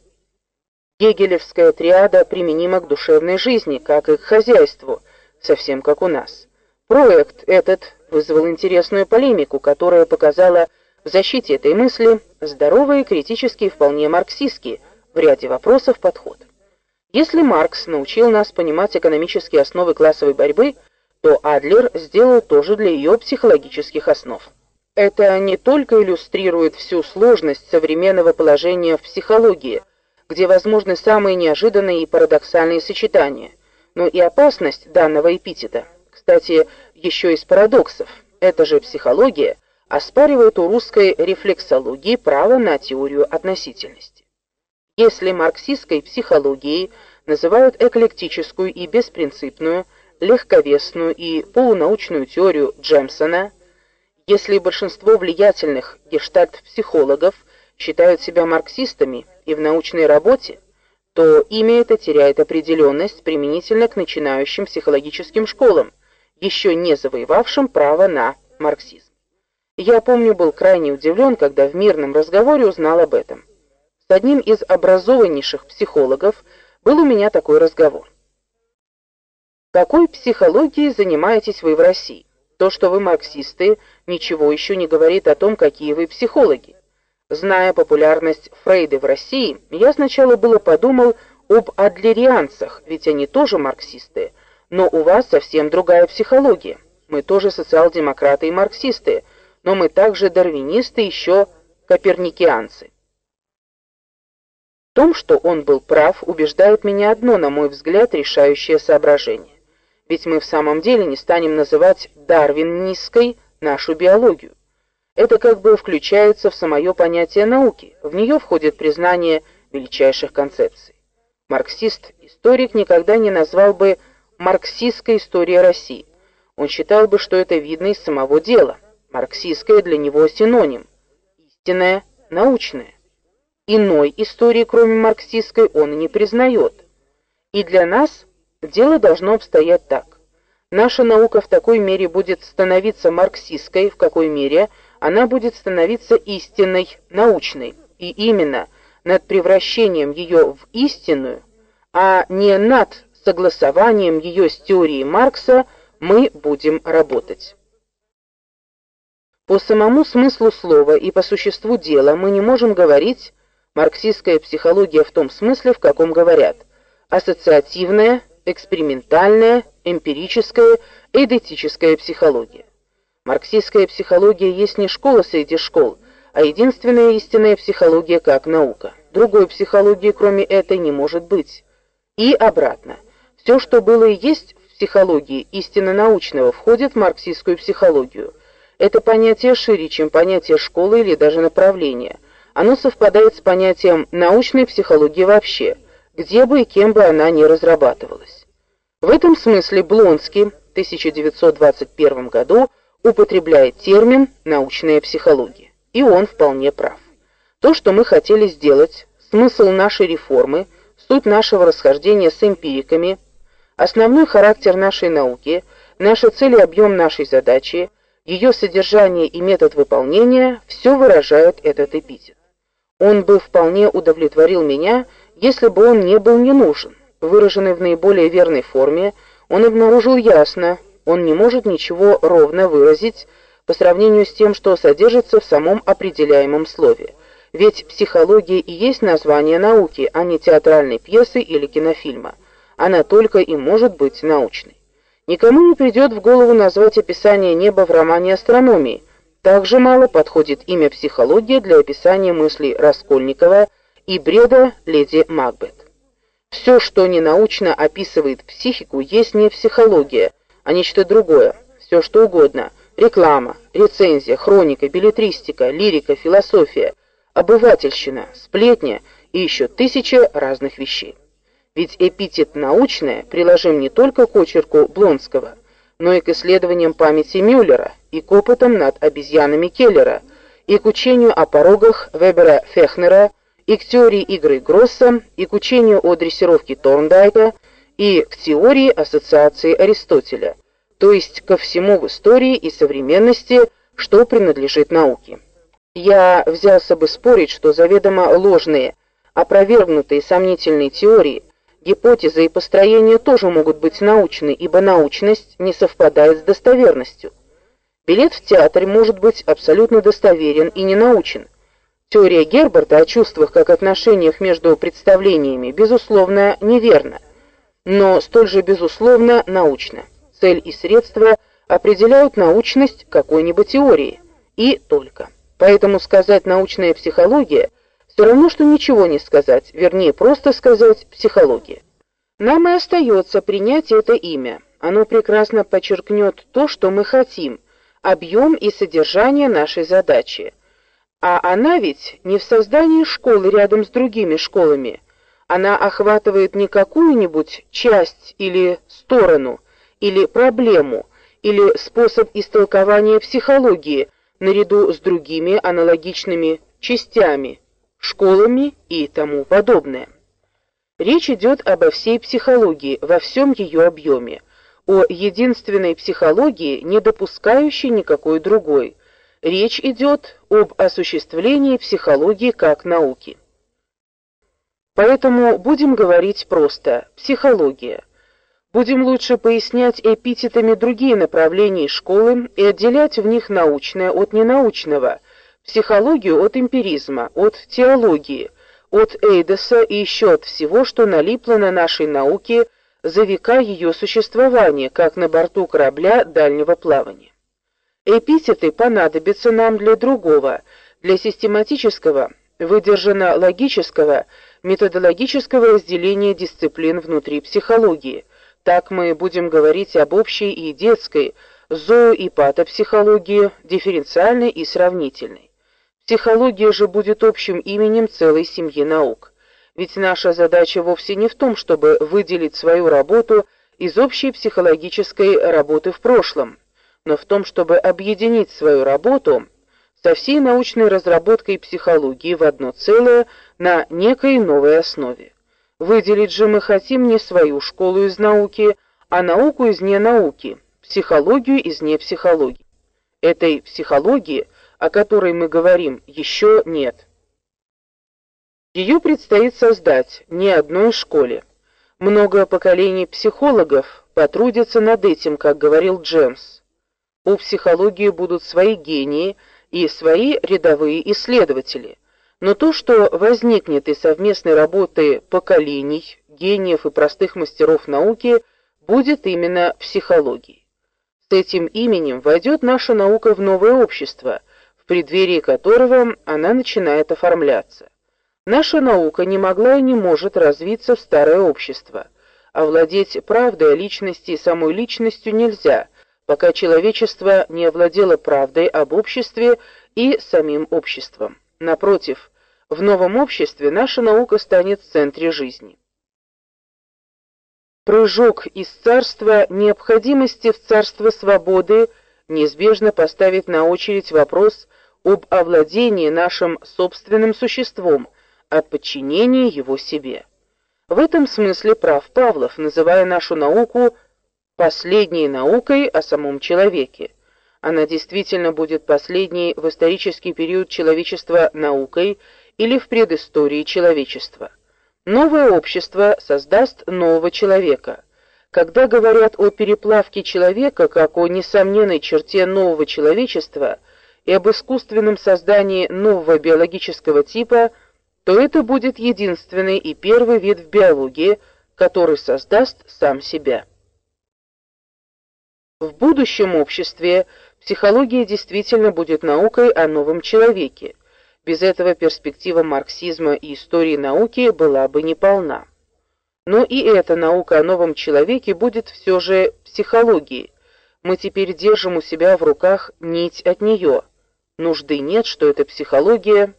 Гегелевская триада применима к душевной жизни, как и к хозяйству, совсем как у нас. Проект этот вызвал интересную полемику, которая показала в защите этой мысли здоровый, и вполне марксистский в ряде вопросов подход. Если Маркс научил нас понимать экономические основы классовой борьбы, то Адлер сделал то же для ее психологических основ. Это не только иллюстрирует всю сложность современного положения в психологии, где возможны самые неожиданные и парадоксальные сочетания, но и опасность данного эпитета. Кстати, еще из парадоксов. Эта же психология оспаривает у русской рефлексологии право на теорию относительности. Если марксистской психологией называют эклектическую и беспринципную, легковесную и полунаучную теорию Джемсона, если большинство влиятельных гештальт-психологов считают себя марксистами, и в научной работе, то имя это теряет определенность применительно к начинающим психологическим школам, еще не завоевавшим право на марксизм. Я помню, был крайне удивлен, когда в мирном разговоре узнал об этом. С одним из образованнейших психологов был у меня такой разговор. Какой психологией занимаетесь вы в России? То, что вы марксисты, ничего еще не говорит о том, какие вы психологи. Зная популярность Фрейда в России, я сначала было подумал об адлерианцах, ведь они тоже марксисты, но у вас совсем другая психология. Мы тоже социал-демократы и марксисты, но мы также дарвинисты, еще коперникианцы. В том, что он был прав, убеждает меня одно, на мой взгляд, решающее соображение. Ведь мы в самом деле не станем называть дарвинистской нашу биологию. Это как бы включается в самое понятие науки. В нее входит признание величайших концепций. Марксист-историк никогда не назвал бы марксистской историей России. Он считал бы, что это видно из самого дела. Марксистское для него синоним. Истинное, научное. Иной истории, кроме марксистской, он не признает. И для нас дело должно обстоять так. Наша наука в такой мере будет становиться марксистской, в какой мере – она будет становиться истинной, научной, и именно над превращением ее в истинную, а не над согласованием ее с теорией Маркса мы будем работать. По самому смыслу слова и по существу дела мы не можем говорить марксистская психология в том смысле, в каком говорят: ассоциативная, экспериментальная, эмпирическая, эдетическая психология. Марксистская психология есть не школа среди школ, а единственная истинная психология как наука. Другой психологии, кроме этой, не может быть. И обратно. Все, что было и есть в психологии истинно научного, входит в марксистскую психологию. Это понятие шире, чем понятие школы или даже направления. Оно совпадает с понятием научной психологии вообще, где бы и кем бы она ни разрабатывалась. В этом смысле Блонский в 1921 году употребляет термин научная психология, и он вполне прав. То, что мы хотели сделать, смысл нашей реформы, суть нашего расхождения с эмпириками, основной характер нашей науки, наши цели и объем нашей задачи, ее содержание и метод выполнения все выражают этот эпитет. Он бы вполне удовлетворил меня, если бы он не был не нужен. Выраженный в наиболее верной форме, он обнаружил ясно, он не может ничего ровно выразить по сравнению с тем, что содержится в самом определяемом слове. Ведь психология и есть название науки, а не театральной пьесы или кинофильма. Она только и может быть научной. Никому не придет в голову назвать описание неба в романе астрономии. Также мало подходит имя психология для описания мыслей Раскольникова и бреда леди Макбет. Все, что не научно описывает психику, есть не психология, а нечто другое. Все, что угодно: реклама, рецензия, хроника, билетристика, лирика, философия, обывательщина, сплетня и еще тысячи разных вещей. Ведь эпитет научное приложим не только к очерку Блонского, но и к исследованиям памяти Мюллера, и к опытам над обезьянами Келлера, и к учению о порогах Вебера Фехнера, и к теории игры Гросса, и к учению о дрессировке Торндайка, и к теории ассоциации Аристотеля, то есть ко всему в истории и современности, что принадлежит науке. Я взялся бы спорить, что заведомо ложные, опровергнутые сомнительные теории, гипотезы и построения тоже могут быть научны, ибо научность не совпадает с достоверностью. Билет в театр может быть абсолютно достоверен и не научен. Теория Герберта о чувствах как отношениях между представлениями безусловно неверна, но столь же безусловно научна. Цель и средства определяют научность какой-нибудь теории и только. Поэтому сказать научная психология все равно что ничего не сказать, вернее, просто сказать психология. Нам и остается принять это имя. Оно прекрасно подчеркнет то, что мы хотим, объем и содержание нашей задачи. А она ведь не в создании школы рядом с другими школами. Она охватывает не какую-нибудь часть или сторону, или проблему, или способ истолкования психологии – наряду с другими аналогичными частями, школами и тому подобное. Речь идет обо всей психологии во всем ее объеме, о единственной психологии, не допускающей никакой другой. Речь идет об осуществлении психологии как науки. Поэтому будем говорить просто: психология. Будем лучше пояснять эпитетами другие направления школы и отделять в них научное от ненаучного, психологию от эмпиризма, от теологии, от эйдоса и еще от всего, что налипло на нашей науке за века ее существования, как на борту корабля дальнего плавания. Эпитеты понадобятся нам для другого, для систематического, выдержано логического, методологического разделения дисциплин внутри психологии – так мы будем говорить об общей и детской, зоо- и патопсихологии, дифференциальной и сравнительной. Психология же будет общим именем целой семьи наук. Ведь наша задача вовсе не в том, чтобы выделить свою работу из общей психологической работы в прошлом, но в том, чтобы объединить свою работу со всей научной разработкой психологии в одно целое на некой новой основе. Выделить же мы хотим не свою школу из науки, а науку из ненауки, психологию из непсихологии. Этой психологии, о которой мы говорим, еще нет. Ее предстоит создать не одной школе. Много поколений психологов потрудятся над этим, как говорил Джемс. У психологии будут свои гении и свои рядовые исследователи. Но то, что возникнет из совместной работы поколений, гениев и простых мастеров науки, будет именно психологией. С этим именем войдет наша наука в новое общество, в преддверии которого она начинает оформляться. Наша наука не могла и не может развиться в старое общество. Овладеть правдой о личности и самой личностью нельзя, пока человечество не овладело правдой об обществе и самим обществом. Напротив, в новом обществе наша наука станет в центре жизни. Прыжок из царства необходимости в царство свободы неизбежно поставит на очередь вопрос об овладении нашим собственным существом, о подчинении его себе. В этом смысле прав Павлов, называя нашу науку последней наукой о самом человеке. Она действительно будет последней в исторический период человечества наукой или в предыстории человечества. Новое общество создаст нового человека. Когда говорят о переплавке человека как о несомненной черте нового человечества и об искусственном создании нового биологического типа, то это будет единственный и первый вид в биологии, который создаст сам себя. В будущем обществе психология действительно будет наукой о новом человеке. Без этого перспектива марксизма и истории науки была бы неполна. Но и эта наука о новом человеке будет все же психологией. Мы теперь держим у себя в руках нить от нее. Нужды нет, что эта психология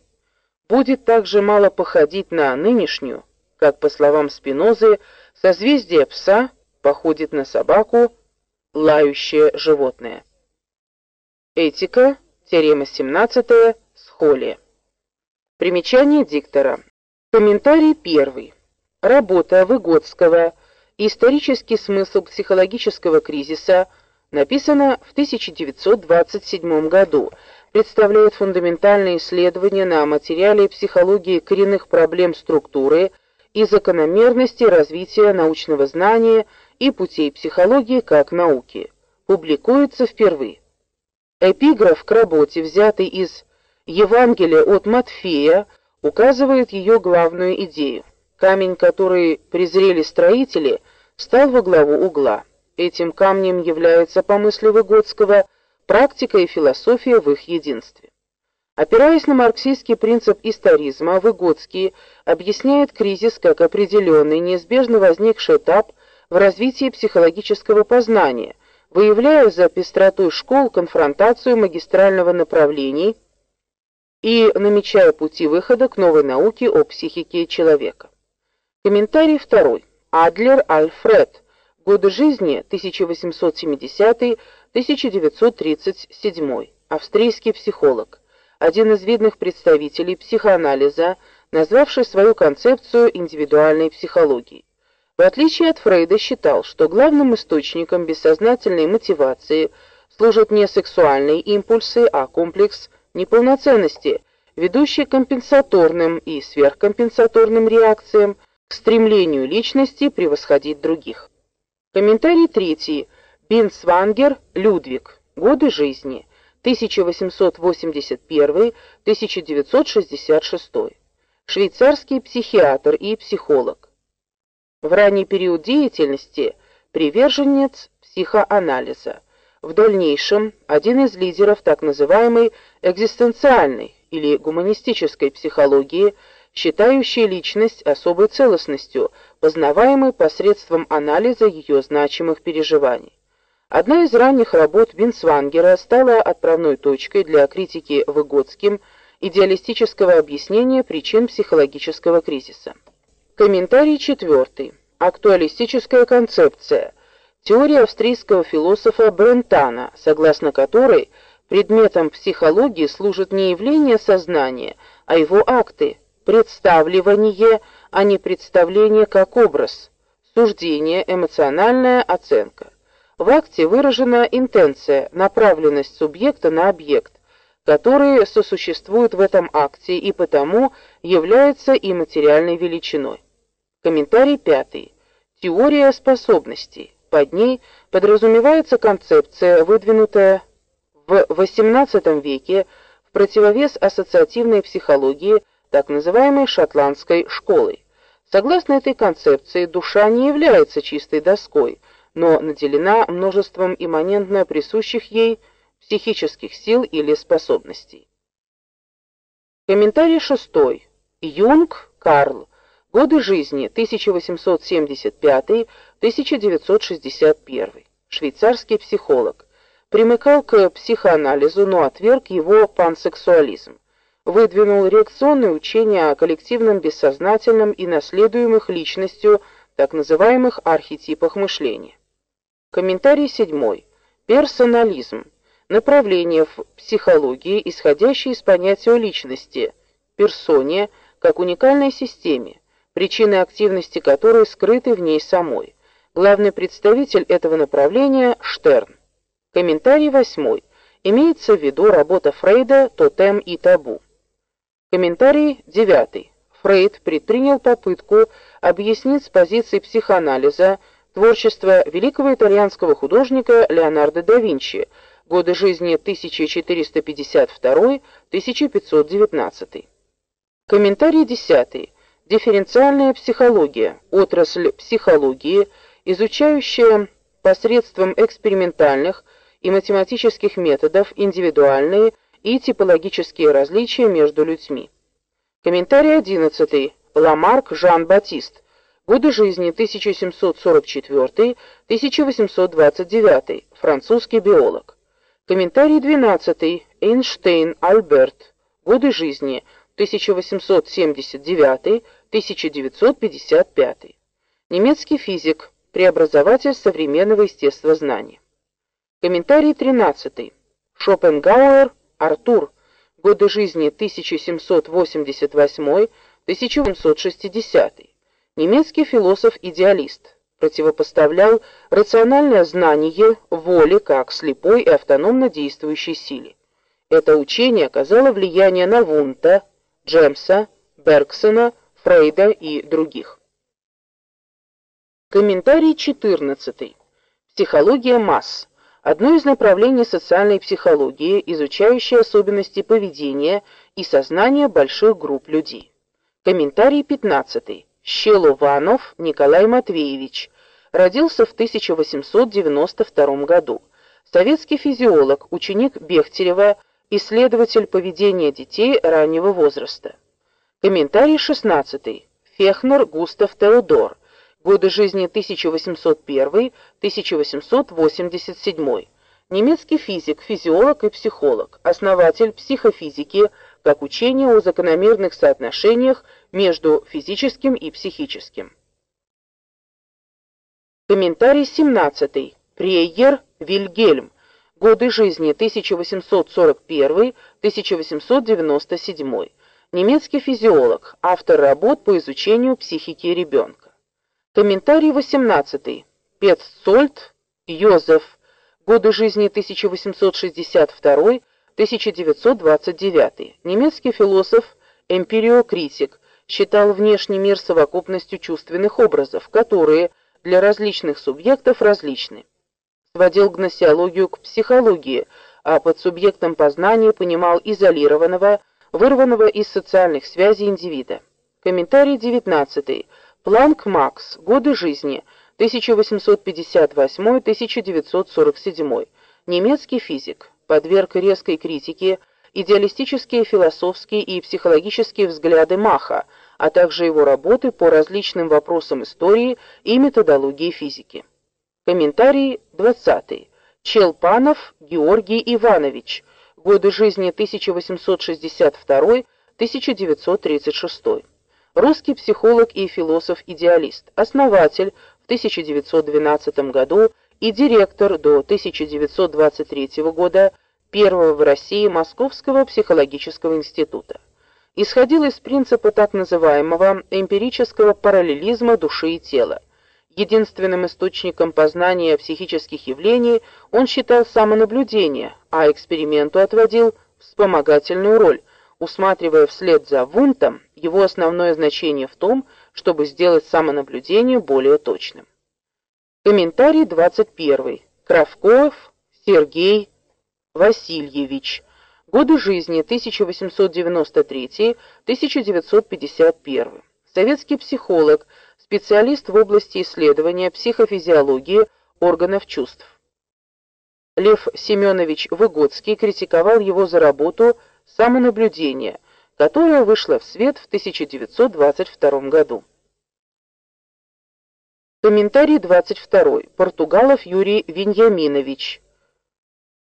будет так же мало походить на нынешнюю, как по словам Спинозы, созвездие пса походит на собаку, лающее животное. Этика, теорема 17, Схоли. Примечание диктора. Комментарий первый. Работа Выгодского Исторический смысл психологического кризиса написана в 1927 году. Представляет фундаментальные исследования на материале психологии коренных проблем структуры и закономерности развития научного знания и путей психологии как науки. Публикуется впервые. Эпиграф к работе, взятый из Евангелие от Матфея указывает ее главную идею. Камень, который презрели строители, стал во главу угла. Этим камнем является, по мысли Выгодского, практика и философия в их единстве. Опираясь на марксистский принцип историзма, Выгодский объясняет кризис как определенный, неизбежно возникший этап в развитии психологического познания, выявляя за пестротой школ конфронтацию магистрального направлений – и намечая пути выхода к новой науке о психике человека. Комментарий второй. Адлер Альфред. Годы жизни 1870-1937. Австрийский психолог. Один из видных представителей психоанализа, назвавший свою концепцию индивидуальной психологией. В отличие от Фрейда считал, что главным источником бессознательной мотивации служат не сексуальные импульсы, а комплекс неполноценности, ведущие к компенсаторным и сверхкомпенсаторным реакциям, к стремлению личности превосходить других. Комментарий третий. Бинцвангер Людвиг. Годы жизни. 1881-1966. Швейцарский психиатр и психолог. В ранний период деятельности приверженец психоанализа в дальнейшем один из лидеров так называемой экзистенциальной или гуманистической психологии, считающей личность особой целостностью, познаваемой посредством анализа ее значимых переживаний. Одна из ранних работ Бинсвангера стала отправной точкой для критики Выгодским идеалистического объяснения причин психологического кризиса. Комментарий четвертый. Актуалистическая концепция – Теория австрийского философа Брентана, согласно которой предметом психологии служит не явление сознания, а его акты, представление, а не представление как образ, суждение, эмоциональная оценка. В акте выражена интенция, направленность субъекта на объект, который сосуществует в этом акте и потому является и материальной величиной. Комментарий пятый. Теория способностей. Под ней подразумевается концепция, выдвинутая в XVIII веке в противовес ассоциативной психологии, так называемой шотландской школой. Согласно этой концепции, душа не является чистой доской, но наделена множеством имманентно присущих ей психических сил или способностей. Комментарий шестой. Юнг Карл. Годы жизни 1875-1961. Швейцарский психолог. Примыкал к психоанализу, но отверг его пансексуализм. Выдвинул реакционные учения о коллективном бессознательном и наследуемых личностью так называемых архетипах мышления. Комментарий седьмой. Персонализм. Направление в психологии, исходящее из понятия личности, персоне, как уникальной системе, причины активности которой скрыты в ней самой. Главный представитель этого направления Штерн. Комментарий восьмой. Имеется в виду работа Фрейда «Тотем и табу». Комментарий девятый. Фрейд предпринял попытку объяснить с позиции психоанализа Творчество великого итальянского художника Леонардо да Винчи. Годы жизни 1452-1519. Комментарий 10. Дифференциальная психология. Отрасль психологии, изучающая посредством экспериментальных и математических методов индивидуальные и типологические различия между людьми. Комментарий 11. Ламарк Жан-Батист. Годы жизни 1744-1829. Французский биолог. Комментарий 12. Эйнштейн Альберт. Годы жизни 1879-1955. Немецкий физик, преобразователь современного естествознания. Комментарий 13. Шопенгауэр Артур. Годы жизни 1788-1860 немецкий философ-идеалист, противопоставлял рациональное знание воле как слепой и автономно действующей силе. Это учение оказало влияние на Вунта, Джемса, Бергсона, Фрейда и других. Комментарий 14. Психология масс. Одно из направлений социальной психологии, изучающее особенности поведения и сознания больших групп людей. Комментарий 15. Щелованов Николай Матвеевич родился в 1892 году. Советский физиолог, ученик Бехтерева, исследователь поведения детей раннего возраста. Комментарий 16. Фехнер Густав Теодор. Годы жизни 1801-1887. Немецкий физик, физиолог и психолог, основатель психофизики как учения о закономерных соотношениях между физическим и психическим. Комментарий 17. Прейер Вильгельм. Годы жизни 1841-1897. Немецкий физиолог, автор работ по изучению психики ребенка. Комментарий 18. Петцольд Йозеф. Годы жизни 1862-1929. Немецкий философ, эмпириокритик, считал внешний мир совокупностью чувственных образов, которые для различных субъектов различны. Сводил гносеологию к психологии, а под субъектом познания понимал изолированного, вырванного из социальных связей индивида. Комментарий 19. Планк Макс. Годы жизни 1858-1947. Немецкий физик. Подверг резкой критике идеалистические философские и психологические взгляды Маха, а также его работы по различным вопросам истории и методологии физики. Комментарий 20. Челпанов Георгий Иванович. Годы жизни 1862-1936. Русский психолог и философ-идеалист, основатель в 1912 году и директор до 1923 года первого в России Московского психологического института. Исходил из принципа так называемого эмпирического параллелизма души и тела. Единственным источником познания психических явлений он считал самонаблюдение, а эксперименту отводил вспомогательную роль, усматривая вслед за Вунтом его основное значение в том, чтобы сделать самонаблюдение более точным. Комментарий 21. Кравков Сергей Васильевич. Годы жизни 1893-1951. Советский психолог, специалист в области исследования психофизиологии органов чувств. Лев Семенович Выгодский критиковал его за работу «Самонаблюдение», которая вышла в свет в 1922 году. Комментарий 22. Португалов Юрий Веньяминович.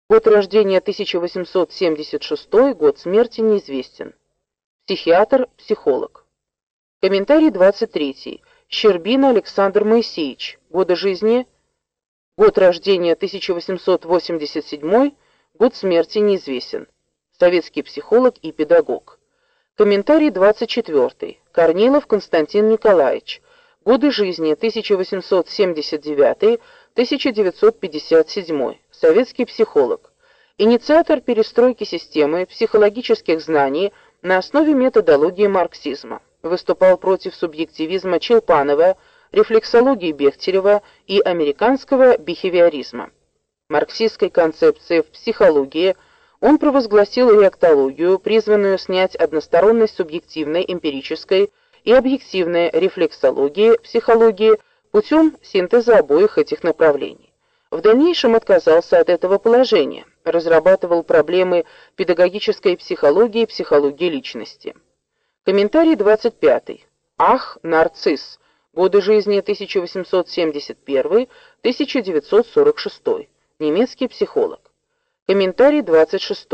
Год рождения 1876, год смерти неизвестен. Психиатр, психолог. Комментарий 23. Щербина Александр Моисеевич. Годы жизни. Год рождения 1887, год смерти неизвестен. Советский психолог и педагог. Комментарий 24. Корнилов Константин Николаевич. Годы жизни 1879-1957. Советский психолог. Инициатор перестройки системы психологических знаний на основе методологии марксизма. Выступал против субъективизма Челпанова, рефлексологии Бехтерева и американского бихевиоризма. Марксистской концепции в психологии он провозгласил реактологию, призванную снять односторонность субъективной эмпирической и объективная рефлексология психологии путем синтеза обоих этих направлений. В дальнейшем отказался от этого положения, разрабатывал проблемы педагогической психологии и психологии личности. Комментарий 25. Ах, нарцисс. Годы жизни 1871-1946. Немецкий психолог. Комментарий 26.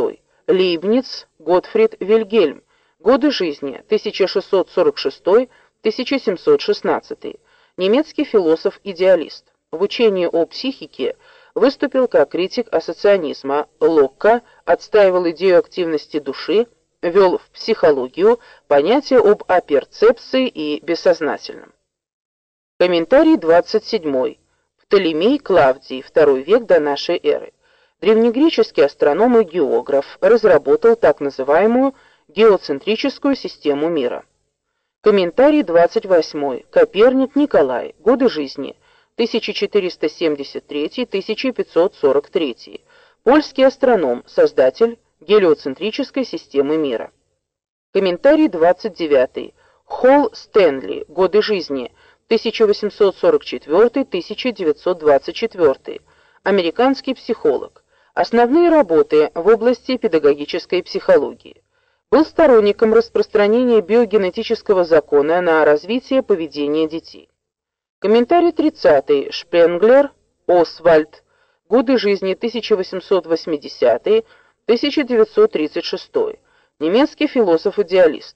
Лейбниц Готфрид Вильгельм. Годы жизни 1646-1716. Немецкий философ-идеалист. В учении о психике выступил как критик ассоцианизма. Локка отстаивал идею активности души, вел в психологию понятие об аперцепции и бессознательном. Комментарий 27. Птолемей Клавдий, II век до нашей эры. Древнегреческий астроном и географ разработал так называемую геоцентрическую систему мира. Комментарий 28. Коперник Николай. Годы жизни 1473-1543. Польский астроном, создатель гелиоцентрической системы мира. Комментарий 29. Холл Стэнли. Годы жизни 1844-1924. Американский психолог. Основные работы в области педагогической психологии. Был сторонником распространения биогенетического закона на развитие поведения детей. Комментарий 30. Шпенглер, Освальд. Годы жизни 1880-1936. Немецкий философ-идеалист.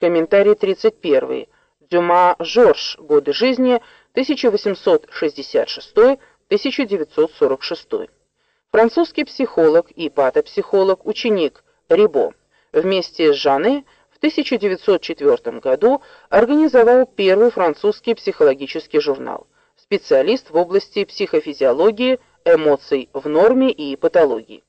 Комментарий 31. Дюма Жорж. Годы жизни 1866-1946. Французский психолог и патопсихолог, ученик Рибо вместе с Жанне в 1904 году организовал первый французский психологический журнал. Специалист в области психофизиологии, эмоций в норме и патологии.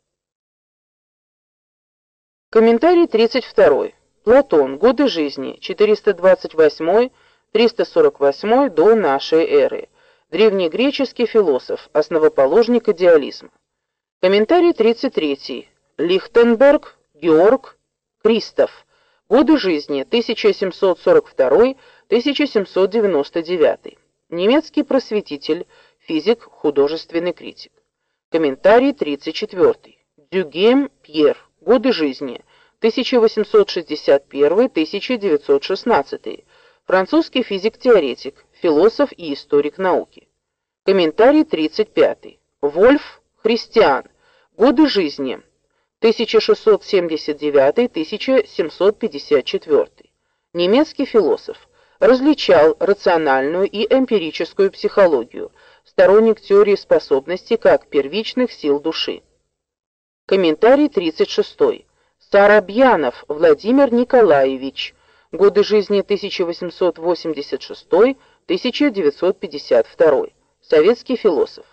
Комментарий 32. Платон. Годы жизни 428-348 до нашей эры. Древнегреческий философ, основоположник идеализма. Комментарий 33. Лихтенберг Георг Кристоф. Годы жизни 1742-1799. Немецкий просветитель, физик, художественный критик. Комментарий 34. Дюгем Пьер. Годы жизни 1861-1916. Французский физик-теоретик, философ и историк науки. Комментарий 35. Вольф Христиан. Годы жизни 1679-1754. Немецкий философ. Различал рациональную и эмпирическую психологию, сторонник теории способностей как первичных сил души. Комментарий 36. Старобьянов Владимир Николаевич. Годы жизни 1886-1952. Советский философ.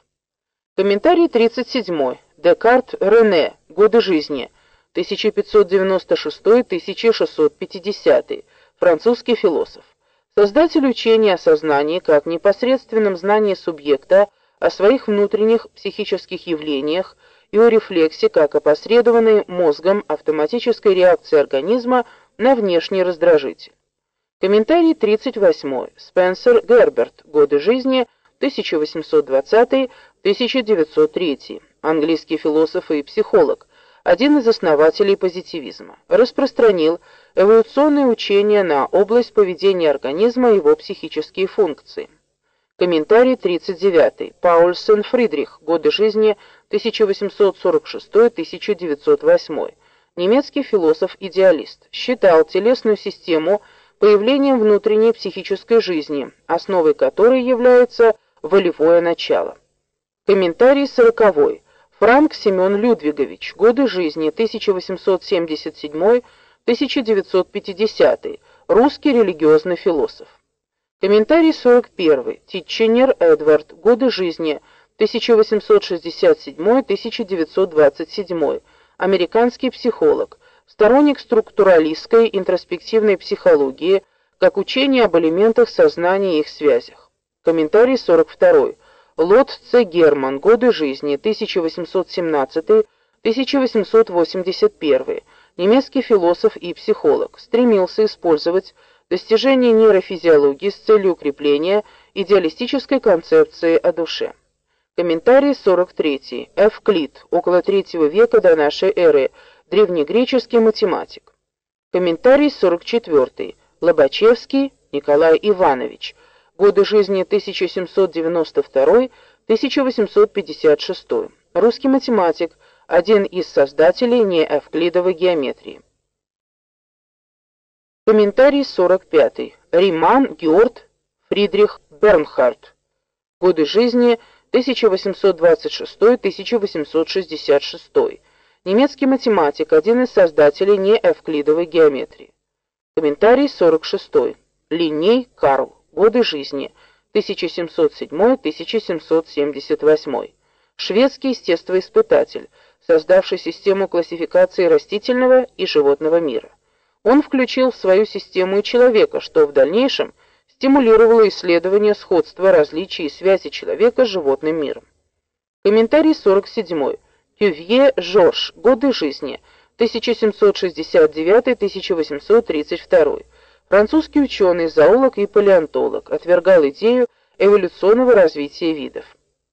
Комментарий 37. Декарт Рене. Годы жизни 1596-1650. Французский философ. Создатель учения о сознании как непосредственном знании субъекта о своих внутренних психических явлениях и о рефлексе как опосредованной мозгом автоматической реакции организма на внешний раздражитель. Комментарий 38. Спенсер Герберт. Годы жизни 1820-1903 английский философ и психолог, один из основателей позитивизма. Распространил Эволюционные учения на область поведения организма и его психические функции. Комментарий 39. Паульсен Фридрих. Годы жизни 1846-1908. Немецкий философ-идеалист. Считал телесную систему появлением внутренней психической жизни, основой которой является волевое начало. Комментарий 40. Франк Семен Людвигович. Годы жизни 1877-1950. Русский религиозный философ. Комментарий 41. Титченер Эдвард. Годы жизни 1867-1927. Американский психолог. Сторонник структуралистской интроспективной психологии как учения об элементах сознания и их связях. Комментарий 42. Лот Ц. Герман. Годы жизни 1817-1881. Немецкий философ и психолог. Стремился использовать достижение нейрофизиологии с целью укрепления идеалистической концепции о душе. Комментарий 43. Эвклид, около III века до нашей эры, древнегреческий математик. Комментарий 44. Лобачевский Николай Иванович. Годы жизни 1792-1856. Русский математик, один из создателей неэвклидовой геометрии. Комментарий 45. Риман Георг Фридрих Бернхард. Годы жизни 1826-1866. Немецкий математик, один из создателей неэвклидовой геометрии. Комментарий 46. Линей Карл. Годы жизни 1707-1778. Шведский естествоиспытатель, создавший систему классификации растительного и животного мира. Он включил в свою систему и человека, что в дальнейшем стимулировало исследование сходства, различий и связи человека с животным миром. Комментарий 47. Кювье Жорж. Годы жизни 1769-1832. Французский ученый, зоолог и палеонтолог, отвергал идею эволюционного развития видов.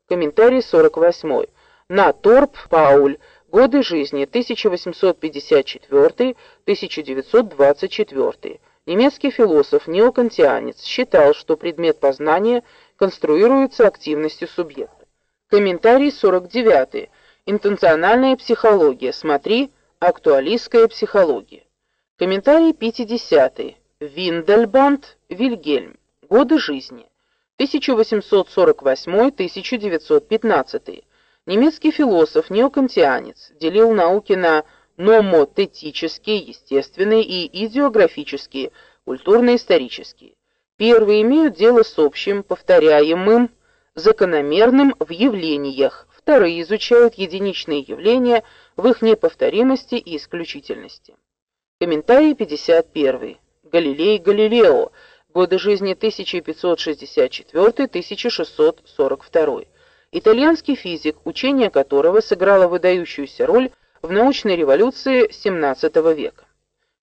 Комментарий 48. Наторп Пауль. Годы жизни 1854-1924. Немецкий философ, неокантианец, считал, что предмет познания конструируется активностью субъекта. Комментарий 49. Интенциональная психология. Смотри, актуалистская психология. Комментарий 50. Виндельбанд Вильгельм. Годы жизни 1848-1915. Немецкий философ, неокантианец, делил науки на номотетические, естественные и идеографические, культурно-исторические. Первые имеют дело с общим, повторяемым, закономерным в явлениях, вторые изучают единичные явления в их неповторимости и исключительности. Комментарий 51. Галилей Галилео. Годы жизни 1564-1642 итальянский физик, учение которого сыграло выдающуюся роль в научной революции XVII века.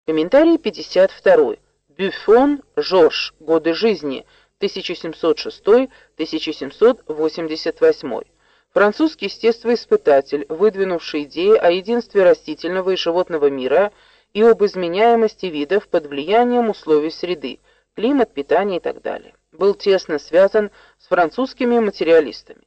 Комментарий 52. Бюфон Жорж. Годы жизни 1706-1788. Французский естествоиспытатель, выдвинувший идеи о единстве растительного и животного мира и об изменяемости видов под влиянием условий среды, климат, питание и так далее. Был тесно связан с французскими материалистами.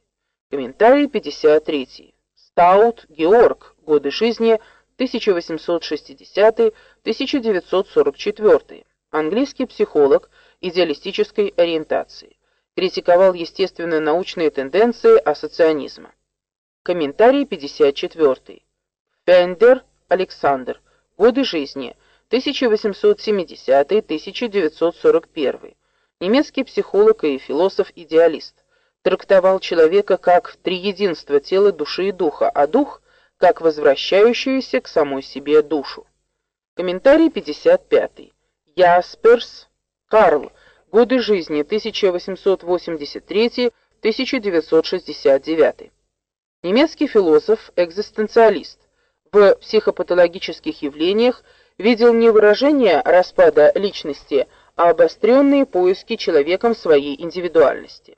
Комментарий 53. Стаут Георг. Годы жизни 1860-1944. Английский психолог идеалистической ориентации. Критиковал естественно-научные тенденции ассоцианизма. Комментарий 54. Фендер Александр. Годы жизни 1870-1941. Немецкий психолог и философ-идеалист трактовал человека как триединство тела, души и духа, а дух как возвращающуюся к самой себе душу. Комментарий 55. Ясперс Карл. Годы жизни 1883-1969. Немецкий философ, экзистенциалист. В психопатологических явлениях видел не выражение распада личности, а обостренные поиски человеком своей индивидуальности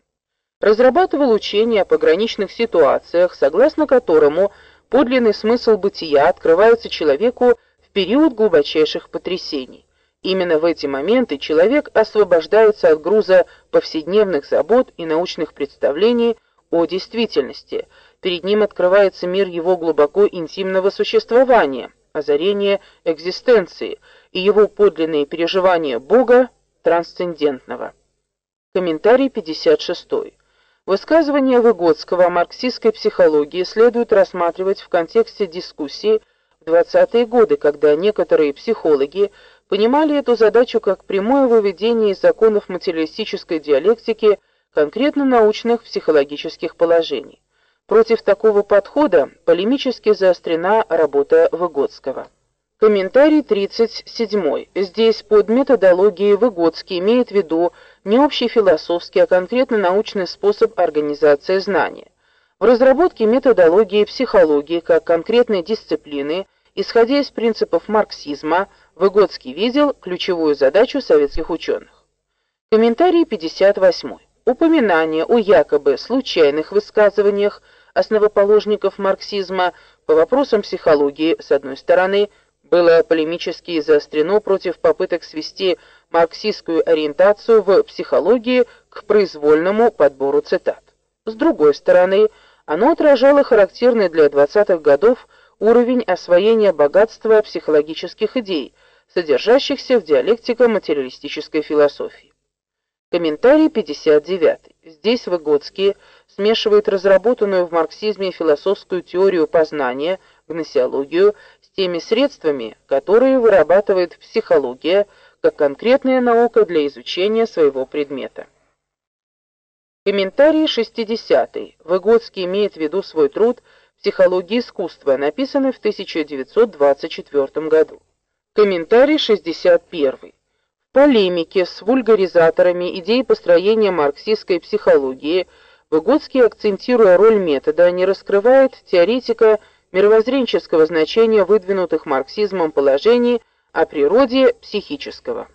разрабатывал учение о пограничных ситуациях, согласно которому подлинный смысл бытия открывается человеку в период глубочайших потрясений. Именно в эти моменты человек освобождается от груза повседневных забот и научных представлений о действительности. Перед ним открывается мир его глубоко интимного существования, озарение экзистенции и его подлинные переживания Бога трансцендентного. Комментарий 56. Высказывание Выгодского о марксистской психологии следует рассматривать в контексте дискуссии в 20-е годы, когда некоторые психологи понимали эту задачу как прямое выведение из законов материалистической диалектики конкретно научных психологических положений. Против такого подхода полемически заострена работа Выгодского. Комментарий 37. Здесь под методологией Выгодский имеет в виду не общий философский, а конкретно научный способ организации знания. В разработке методологии психологии как конкретной дисциплины, исходя из принципов марксизма, Выгодский видел ключевую задачу советских ученых. Комментарий 58. Упоминание о якобы случайных высказываниях основоположников марксизма по вопросам психологии с одной стороны было полемически заострено против попыток свести марксистскую ориентацию в психологии к произвольному подбору цитат. С другой стороны, оно отражало характерный для 20-х годов уровень освоения богатства психологических идей, содержащихся в диалектико-материалистической философии. Комментарий 59. Здесь Выгодский смешивает разработанную в марксизме философскую теорию познания, гносеологию, с теми средствами, которые вырабатывает психология как конкретная наука для изучения своего предмета. Комментарий 60. Выгодский имеет в виду свой труд «Психология искусства», написанный в 1924 году. Комментарий 61 полемике с вульгаризаторами идей построения марксистской психологии Выгодский, акцентируя роль метода, не раскрывает теоретика мировоззренческого значения выдвинутых марксизмом положений о природе психического.